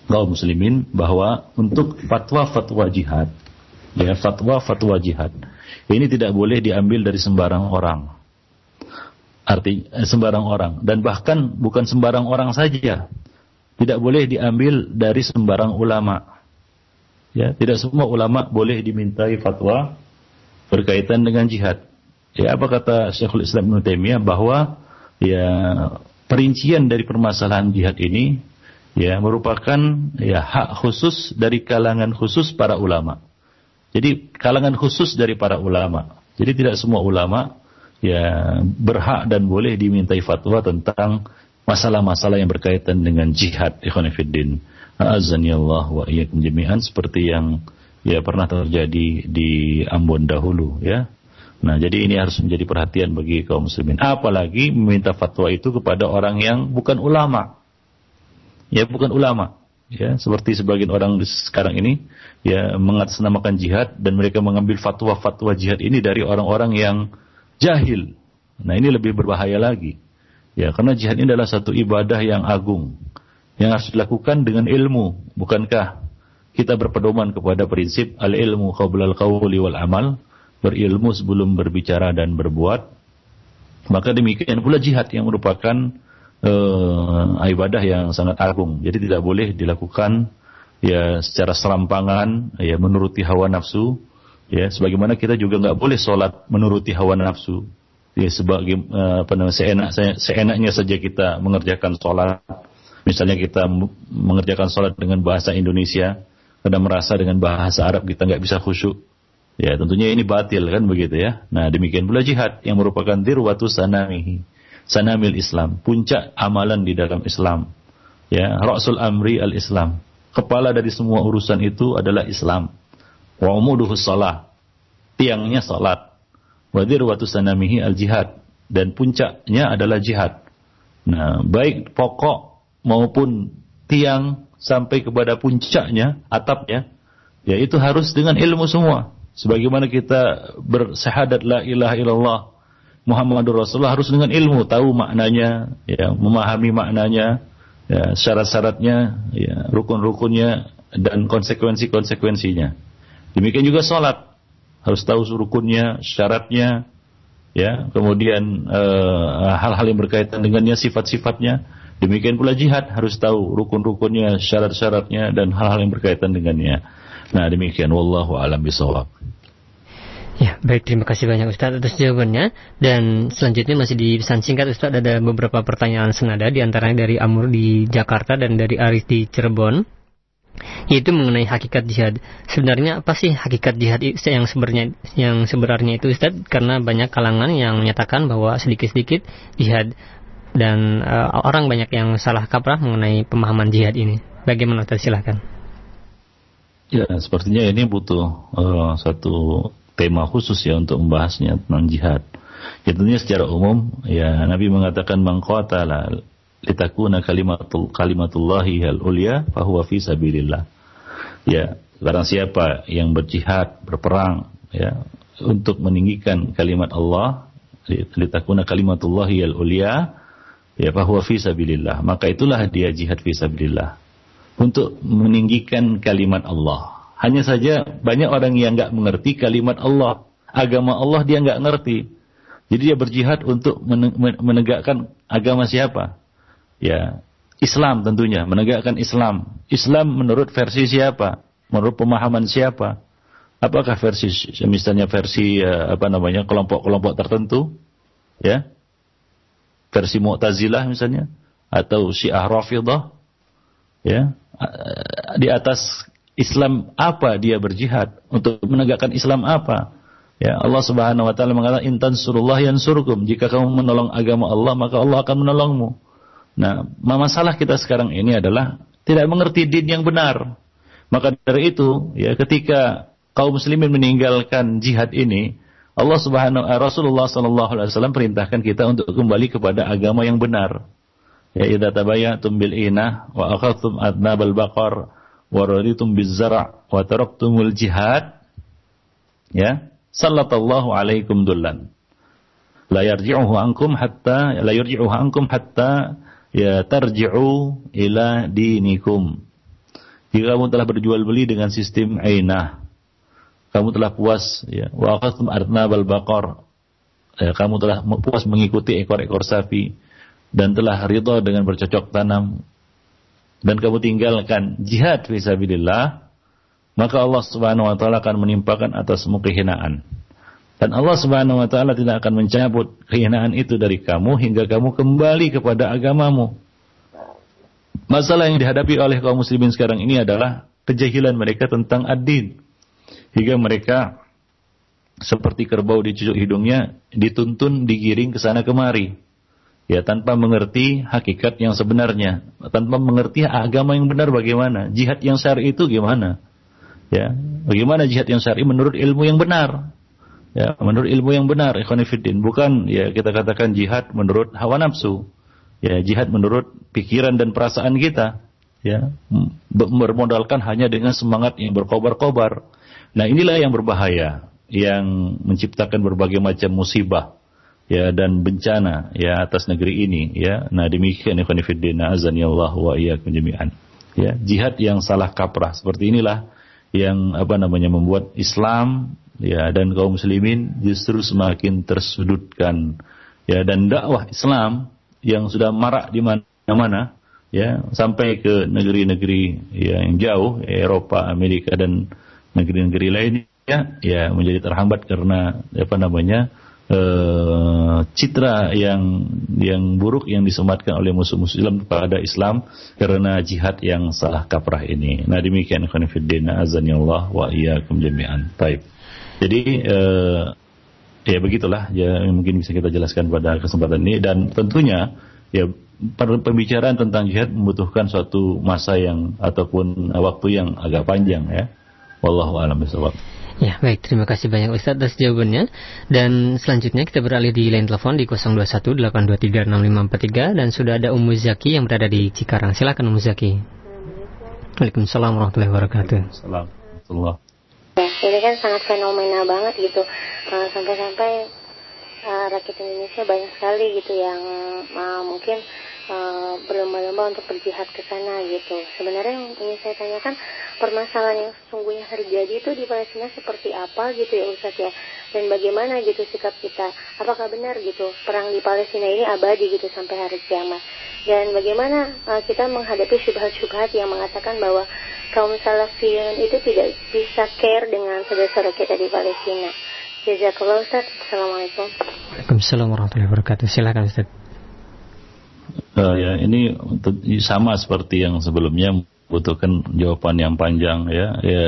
kaum muslimin bahwa untuk fatwa-fatwa jihad ya fatwa-fatwa jihad ini tidak boleh diambil dari sembarang orang. Arti eh, sembarang orang. Dan bahkan bukan sembarang orang saja. Tidak boleh diambil dari sembarang ulama. Ya tidak semua ulama boleh dimintai fatwa berkaitan dengan jihad. Ya apa kata Syekhul Islam Ibnu Taimiyah bahwa ya perincian dari permasalahan jihad ini ya merupakan ya hak khusus dari kalangan khusus para ulama. Jadi kalangan khusus dari para ulama. Jadi tidak semua ulama ya berhak dan boleh dimintai fatwa tentang masalah-masalah yang berkaitan dengan jihad ikhwanifiddin azani Allah wa iyyakum jami'an seperti yang ya pernah terjadi di Ambon dahulu ya Nah, jadi ini harus menjadi perhatian bagi kaum muslimin. Apalagi meminta fatwa itu kepada orang yang bukan ulama. Ya, bukan ulama. Ya, seperti sebagian orang sekarang ini ya mengatasnamakan jihad dan mereka mengambil fatwa-fatwa jihad ini dari orang-orang yang jahil. Nah ini lebih berbahaya lagi. Ya, karena jihad ini adalah satu ibadah yang agung. Yang harus dilakukan dengan ilmu. Bukankah kita berpedoman kepada prinsip al-ilmu qabla al-qawli wal amal. Berilmu sebelum berbicara dan berbuat. Maka demikian pula jihad yang merupakan uh, ibadah yang sangat agung. Jadi tidak boleh dilakukan ya secara serampangan, ya menuruti hawa nafsu, Ya, sebagaimana kita juga nggak boleh sholat menuruti hawa nafsu. Ya, sebagai uh, apa namanya seenak, seenaknya saja kita mengerjakan sholat. Misalnya kita mengerjakan sholat dengan bahasa Indonesia, karena merasa dengan bahasa Arab kita nggak bisa khusyuk. Ya, tentunya ini batil kan begitu ya. Nah, demikian pula jihad yang merupakan dirwatu sanamihi. Sanamil Islam, puncak amalan di dalam Islam. Ya, Rasul Amri al-Islam. Kepala dari semua urusan itu adalah Islam wa umuduhu salah tiangnya salat wa dirwatu sanamihi al jihad dan puncaknya adalah jihad nah baik pokok maupun tiang sampai kepada puncaknya atapnya ya itu harus dengan ilmu semua sebagaimana kita bersahadat la ilaha illallah Muhammadur Rasulullah harus dengan ilmu tahu maknanya ya memahami maknanya ya syarat-syaratnya ya rukun-rukunnya dan konsekuensi-konsekuensinya Demikian juga sholat. Harus tahu rukunnya, syaratnya, ya, kemudian eh, hal-hal yang berkaitan dengannya sifat-sifatnya. Demikian pula jihad harus tahu rukun-rukunnya, syarat-syaratnya dan hal-hal yang berkaitan dengannya. Nah, demikian wallahu alam bisawab. Ya, baik terima kasih banyak Ustaz atas jawabannya dan selanjutnya masih di pesan singkat Ustaz ada beberapa pertanyaan senada di antaranya dari Amur di Jakarta dan dari Aris di Cirebon yaitu mengenai hakikat jihad. Sebenarnya apa sih hakikat jihad yang sebenarnya yang sebenarnya itu Ustaz? Karena banyak kalangan yang menyatakan bahwa sedikit-sedikit jihad dan uh, orang banyak yang salah kaprah mengenai pemahaman jihad ini. Bagaimana Ustaz silakan. Ya, sepertinya ini butuh uh, satu tema khusus ya untuk membahasnya tentang jihad. Ya tentunya secara umum ya Nabi mengatakan mengqatala litakuna kalimatul kalimatullahi al ulya fahuwa fi sabilillah. Ya, barang siapa yang berjihad, berperang ya untuk meninggikan kalimat Allah litakuna kalimatullahi al ulya ya fahuwa fi sabilillah. Maka itulah dia jihad fi sabilillah. Untuk meninggikan kalimat Allah hanya saja banyak orang yang nggak mengerti kalimat Allah, agama Allah dia nggak ngerti. Jadi dia berjihad untuk menegakkan agama siapa? Ya, Islam tentunya, menegakkan Islam. Islam menurut versi siapa? Menurut pemahaman siapa? Apakah versi misalnya versi eh, apa namanya kelompok-kelompok tertentu? Ya. Versi Mu'tazilah misalnya atau Syiah Rafidhah? Ya. Di atas Islam apa dia berjihad? Untuk menegakkan Islam apa? Ya Allah Subhanahu wa taala mengatakan intan surullah yansurkum. Jika kamu menolong agama Allah maka Allah akan menolongmu. Nah masalah kita sekarang ini adalah tidak mengerti din yang benar. Maka dari itu ya ketika kaum muslimin meninggalkan jihad ini Allah Subhanahu wa Rasulullah sallallahu alaihi wasallam perintahkan kita untuk kembali kepada agama yang benar. Ya idza tabayyatum bil inah wa akhadtum adnabal baqar waraditum bizzara' wa taraktumul jihad. Ya. Sallallahu alaikum dullan. La yarji'uhu ankum hatta la yarji'uhu ankum hatta ya tarji'u ila dinikum. Jika kamu telah berjual beli dengan sistem ainah kamu telah puas ya. Wa aqastum arnabal baqar. Ya, kamu telah puas mengikuti ekor-ekor sapi dan telah ridha dengan bercocok tanam dan kamu tinggalkan jihad fisabilillah, maka Allah Subhanahu wa taala akan menimpakan atasmu kehinaan. Dan Allah Subhanahu wa taala tidak akan mencabut kehinaan itu dari kamu hingga kamu kembali kepada agamamu. Masalah yang dihadapi oleh kaum muslimin sekarang ini adalah kejahilan mereka tentang ad-din. Hingga mereka seperti kerbau dicucuk hidungnya dituntun digiring ke sana kemari ya tanpa mengerti hakikat yang sebenarnya, tanpa mengerti agama yang benar bagaimana, jihad yang syar'i itu gimana? Ya, bagaimana jihad yang syar'i menurut ilmu yang benar? Ya, menurut ilmu yang benar, ikhwanifiddin, bukan ya kita katakan jihad menurut hawa nafsu. Ya, jihad menurut pikiran dan perasaan kita. Ya, bermodalkan hanya dengan semangat yang berkobar-kobar. Nah, inilah yang berbahaya, yang menciptakan berbagai macam musibah ya dan bencana ya atas negeri ini ya. Nah demikian ikhwan fillah azani Allah wa iyyakum jami'an. Ya jihad yang salah kaprah. Seperti inilah yang apa namanya membuat Islam ya dan kaum muslimin justru semakin tersudutkan. Ya dan dakwah Islam yang sudah marak di mana-mana ya sampai ke negeri-negeri ya, yang jauh Eropa Amerika dan negeri-negeri lainnya ya menjadi terhambat karena apa namanya uh, citra yang yang buruk yang disematkan oleh musuh-musuh Islam kepada Islam karena jihad yang salah kaprah ini. Nah demikian khonifuddin azan Allah wa iyyakum jami'an. Baik. Jadi uh, ya begitulah ya mungkin bisa kita jelaskan pada kesempatan ini dan tentunya ya pembicaraan tentang jihad membutuhkan suatu masa yang ataupun waktu yang agak panjang ya. Wallahu a'lam bishawab. Ya, baik. Terima kasih banyak Ustaz atas jawabannya. Dan selanjutnya kita beralih di line telepon di 0218236543 dan sudah ada Ummu Zaki yang berada di Cikarang. Silakan Ummu Zaki. Waalaikumsalam warahmatullahi wabarakatuh. Assalamualaikum. Ya, ini kan sangat fenomenal banget gitu. Uh, sampai-sampai uh, rakyat Indonesia banyak sekali gitu yang uh, mungkin uh, berlomba-lomba untuk berjihad ke sana gitu. Sebenarnya yang ingin saya tanyakan permasalahan yang sesungguhnya terjadi itu di Palestina seperti apa gitu ya Ustaz ya? Dan bagaimana gitu sikap kita? Apakah benar gitu perang di Palestina ini abadi gitu sampai hari kiamat? Dan bagaimana uh, kita menghadapi syubhat-syubhat yang mengatakan bahwa kaum salafiyun itu tidak bisa care dengan saudara-saudara kita di Palestina? Jazakallah Ustaz. Assalamualaikum. Waalaikumsalam warahmatullahi wabarakatuh. Silakan Ustaz uh, ya. Ini sama seperti yang sebelumnya butuhkan jawaban yang panjang ya, ya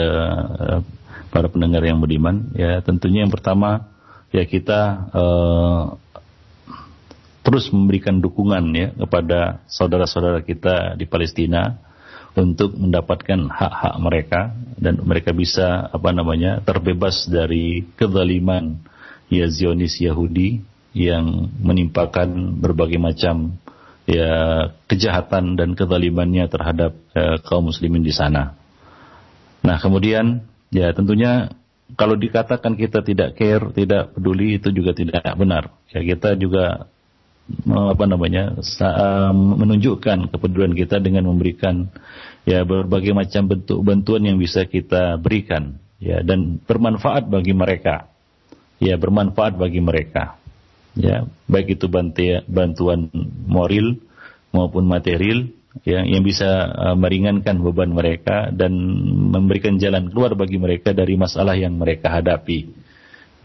para pendengar yang beriman ya. Tentunya yang pertama ya kita uh, terus memberikan dukungan ya kepada saudara-saudara kita di Palestina untuk mendapatkan hak-hak mereka dan mereka bisa apa namanya terbebas dari kezaliman ya Zionis Yahudi yang menimpakan berbagai macam ya kejahatan dan kezalimannya terhadap ya, kaum muslimin di sana. Nah, kemudian ya tentunya kalau dikatakan kita tidak care, tidak peduli itu juga tidak benar. Ya kita juga apa namanya menunjukkan kepedulian kita dengan memberikan ya berbagai macam bentuk bantuan yang bisa kita berikan ya dan bermanfaat bagi mereka ya bermanfaat bagi mereka ya baik itu bantuan moral maupun material ya yang bisa uh, meringankan beban mereka dan memberikan jalan keluar bagi mereka dari masalah yang mereka hadapi.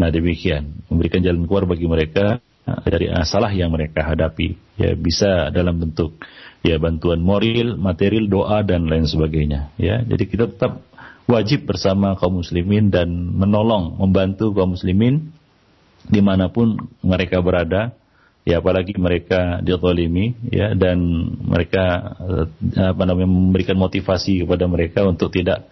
Nah demikian memberikan jalan keluar bagi mereka uh, dari masalah yang mereka hadapi ya bisa dalam bentuk ya bantuan moral, material, doa dan lain sebagainya ya. Jadi kita tetap wajib bersama kaum muslimin dan menolong membantu kaum muslimin di mana pun mereka berada ya apalagi mereka ditolimi ya dan mereka eh, apa namanya memberikan motivasi kepada mereka untuk tidak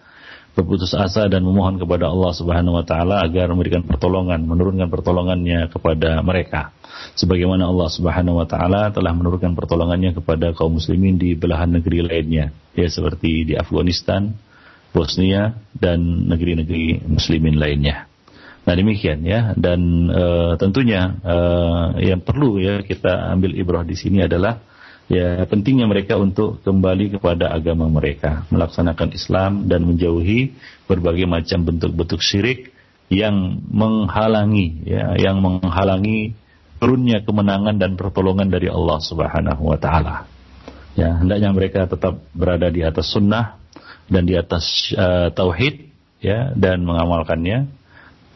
berputus asa dan memohon kepada Allah Subhanahu wa taala agar memberikan pertolongan, menurunkan pertolongannya kepada mereka. Sebagaimana Allah Subhanahu wa taala telah menurunkan pertolongannya kepada kaum muslimin di belahan negeri lainnya, ya seperti di Afghanistan, Bosnia dan negeri-negeri muslimin lainnya. Nah demikian ya dan e, tentunya e, yang perlu ya kita ambil ibrah di sini adalah ya pentingnya mereka untuk kembali kepada agama mereka, melaksanakan Islam dan menjauhi berbagai macam bentuk-bentuk syirik yang menghalangi ya yang menghalangi turunnya kemenangan dan pertolongan dari Allah Subhanahu wa taala. Ya, hendaknya mereka tetap berada di atas sunnah dan di atas uh, tauhid ya dan mengamalkannya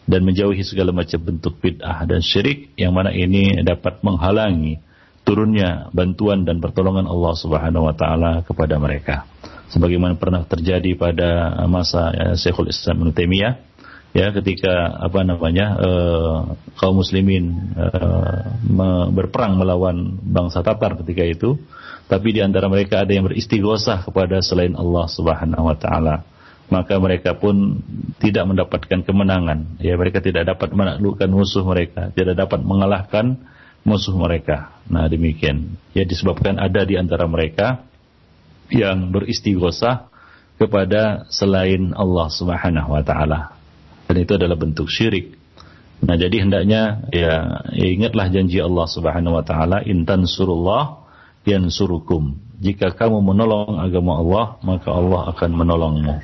dan menjauhi segala macam bentuk bid'ah dan syirik yang mana ini dapat menghalangi turunnya bantuan dan pertolongan Allah Subhanahu wa taala kepada mereka. Sebagaimana pernah terjadi pada masa ya, Syekhul Islam Ibnu Taimiyah ya ketika apa namanya uh, kaum muslimin uh, berperang melawan bangsa Tatar ketika itu tapi di antara mereka ada yang beristighosah kepada selain Allah Subhanahu wa taala maka mereka pun tidak mendapatkan kemenangan. Ya, mereka tidak dapat menaklukkan musuh mereka, tidak dapat mengalahkan musuh mereka. Nah, demikian. Ya, disebabkan ada di antara mereka yang beristighosah kepada selain Allah Subhanahu wa taala. Dan itu adalah bentuk syirik. Nah, jadi hendaknya ya, ya ingatlah janji Allah Subhanahu wa taala, "Intan surullah yansurukum." Jika kamu menolong agama Allah, maka Allah akan menolongmu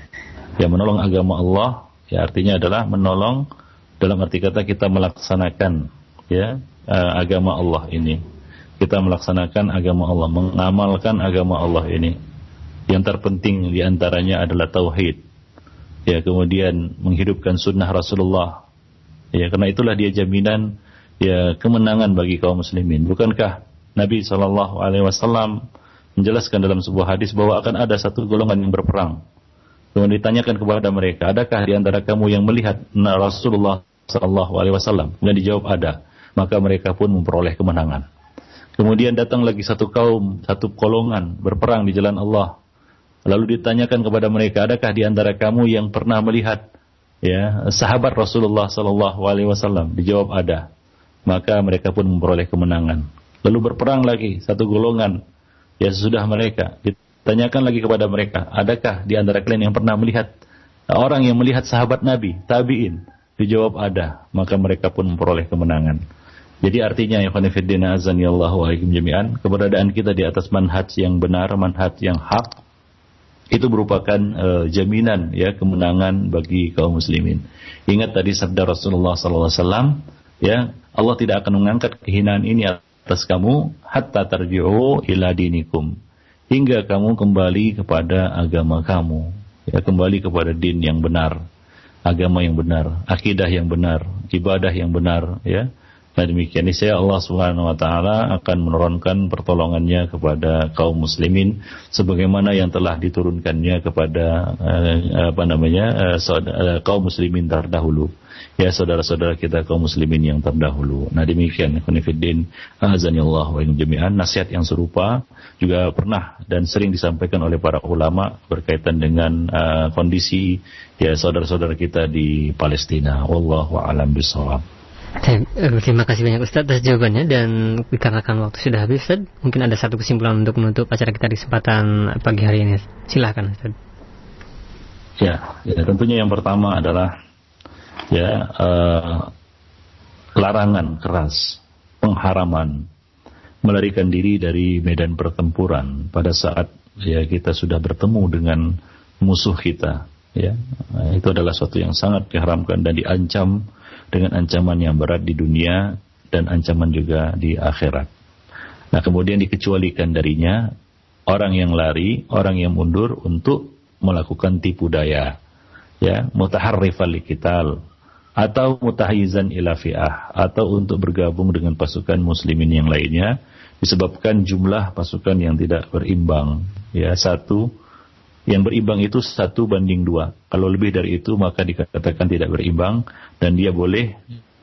yang menolong agama Allah ya artinya adalah menolong dalam arti kata kita melaksanakan ya uh, agama Allah ini. Kita melaksanakan agama Allah mengamalkan agama Allah ini. Yang terpenting di antaranya adalah tauhid. Ya kemudian menghidupkan sunnah Rasulullah. Ya karena itulah dia jaminan ya kemenangan bagi kaum muslimin. Bukankah Nabi Shallallahu Alaihi Wasallam menjelaskan dalam sebuah hadis bahwa akan ada satu golongan yang berperang Kemudian ditanyakan kepada mereka, adakah di antara kamu yang melihat Rasulullah Sallallahu Alaihi Wasallam? Dan dijawab ada. Maka mereka pun memperoleh kemenangan. Kemudian datang lagi satu kaum, satu golongan berperang di jalan Allah. Lalu ditanyakan kepada mereka, adakah di antara kamu yang pernah melihat ya sahabat Rasulullah Wasallam? Dijawab ada. Maka mereka pun memperoleh kemenangan. Lalu berperang lagi satu golongan ya sesudah mereka Tanyakan lagi kepada mereka, adakah di antara kalian yang pernah melihat orang yang melihat sahabat Nabi, tabi'in? Dijawab ada, maka mereka pun memperoleh kemenangan. Jadi artinya ya khonifuddin azan ya Allah wa jami'an, keberadaan kita di atas manhaj yang benar, manhaj yang hak, itu merupakan uh, jaminan ya kemenangan bagi kaum muslimin. Ingat tadi sabda Rasulullah SAW, ya Allah tidak akan mengangkat kehinaan ini atas kamu hatta tarji'u ila dinikum hingga kamu kembali kepada agama kamu, ya kembali kepada din yang benar, agama yang benar, akidah yang benar, ibadah yang benar, ya Nah demikian saya Allah Subhanahu wa taala akan menurunkan pertolongannya kepada kaum muslimin sebagaimana yang telah diturunkannya kepada uh, apa namanya uh, uh, kaum muslimin terdahulu. Ya saudara-saudara kita kaum muslimin yang terdahulu. Nah demikian Khonifuddin azanillah wa jami'an nasihat yang serupa juga pernah dan sering disampaikan oleh para ulama berkaitan dengan uh, kondisi ya saudara-saudara kita di Palestina. Wallahu a'lam bishawab. Eh, terima kasih banyak Ustaz atas jawabannya dan dikarenakan waktu sudah habis Ustaz, mungkin ada satu kesimpulan untuk menutup acara kita di kesempatan pagi hari ini. Silahkan Ustaz. Ya, ya tentunya yang pertama adalah ya uh, larangan keras, pengharaman melarikan diri dari medan pertempuran pada saat ya kita sudah bertemu dengan musuh kita ya itu adalah suatu yang sangat diharamkan dan diancam dengan ancaman yang berat di dunia dan ancaman juga di akhirat. Nah, kemudian dikecualikan darinya orang yang lari, orang yang mundur untuk melakukan tipu daya. Ya, mutaharrifal likital atau mutahizan ila fi'ah atau untuk bergabung dengan pasukan muslimin yang lainnya disebabkan jumlah pasukan yang tidak berimbang. Ya, satu yang berimbang itu satu banding dua. Kalau lebih dari itu maka dikatakan tidak berimbang dan dia boleh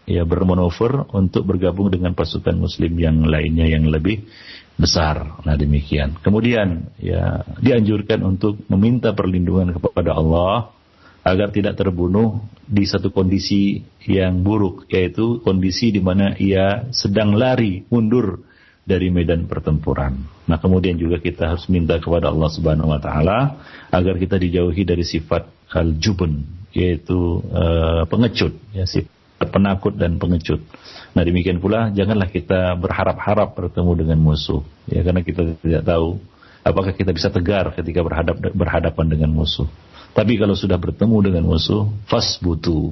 ya bermanuver untuk bergabung dengan pasukan muslim yang lainnya yang lebih besar. Nah demikian. Kemudian ya dianjurkan untuk meminta perlindungan kepada Allah agar tidak terbunuh di satu kondisi yang buruk yaitu kondisi di mana ia sedang lari mundur dari medan pertempuran. Nah, kemudian juga kita harus minta kepada Allah Subhanahu wa taala agar kita dijauhi dari sifat al-jubun, yaitu uh, pengecut, ya sifat penakut dan pengecut. Nah, demikian pula janganlah kita berharap-harap bertemu dengan musuh, ya karena kita tidak tahu apakah kita bisa tegar ketika berhadap berhadapan dengan musuh. Tapi kalau sudah bertemu dengan musuh, fasbutu.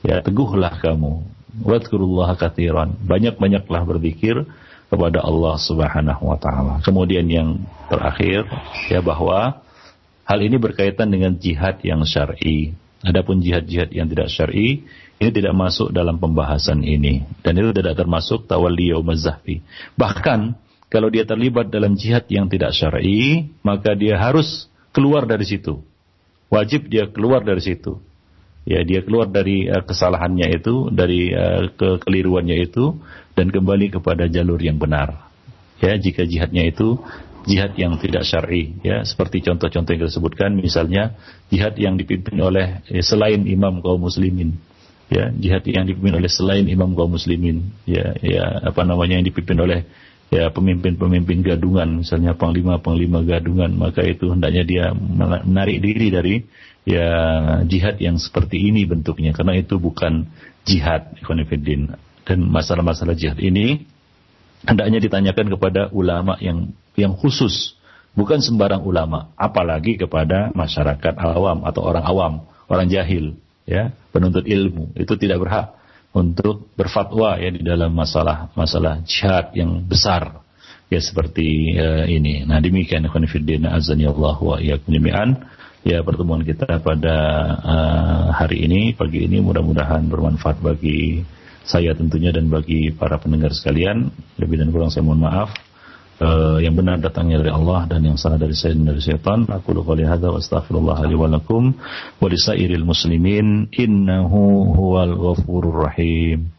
Ya, teguhlah kamu. Wadkurullaha katiran. Banyak-banyaklah berzikir kepada Allah Subhanahu wa taala. Kemudian yang terakhir ya bahwa hal ini berkaitan dengan jihad yang syar'i. Adapun jihad-jihad yang tidak syar'i ini tidak masuk dalam pembahasan ini dan itu tidak termasuk tawalli yaumazahfi. Bahkan kalau dia terlibat dalam jihad yang tidak syar'i, maka dia harus keluar dari situ. Wajib dia keluar dari situ ya dia keluar dari uh, kesalahannya itu, dari uh, kekeliruannya itu dan kembali kepada jalur yang benar. Ya, jika jihadnya itu jihad yang tidak syar'i, ya, seperti contoh-contoh yang disebutkan misalnya jihad yang dipimpin oleh ya, selain imam kaum muslimin. Ya, jihad yang dipimpin oleh selain imam kaum muslimin, ya, ya apa namanya yang dipimpin oleh ya pemimpin-pemimpin gadungan misalnya panglima-panglima gadungan maka itu hendaknya dia menarik diri dari ya jihad yang seperti ini bentuknya. Karena itu bukan jihad ikhwanifiddin dan masalah-masalah jihad ini hendaknya ditanyakan kepada ulama yang yang khusus. Bukan sembarang ulama. Apalagi kepada masyarakat awam atau orang awam orang jahil ya penuntut ilmu. Itu tidak berhak untuk berfatwa ya di dalam masalah masalah jihad yang besar ya seperti uh, ini. Nah demikian ikhwan fillah. Azani Allah wa iyyakum jami'an ya pertemuan kita pada uh, hari ini pagi ini mudah-mudahan bermanfaat bagi saya tentunya dan bagi para pendengar sekalian. Lebih dan kurang saya mohon maaf. Uh, yang benar datangnya dari Allah dan yang salah dari saya dan dari syaitan. Aku lupa lihat wa astaghfirullah li wa lakum wa muslimin. Innahu huwal ghafurur rahim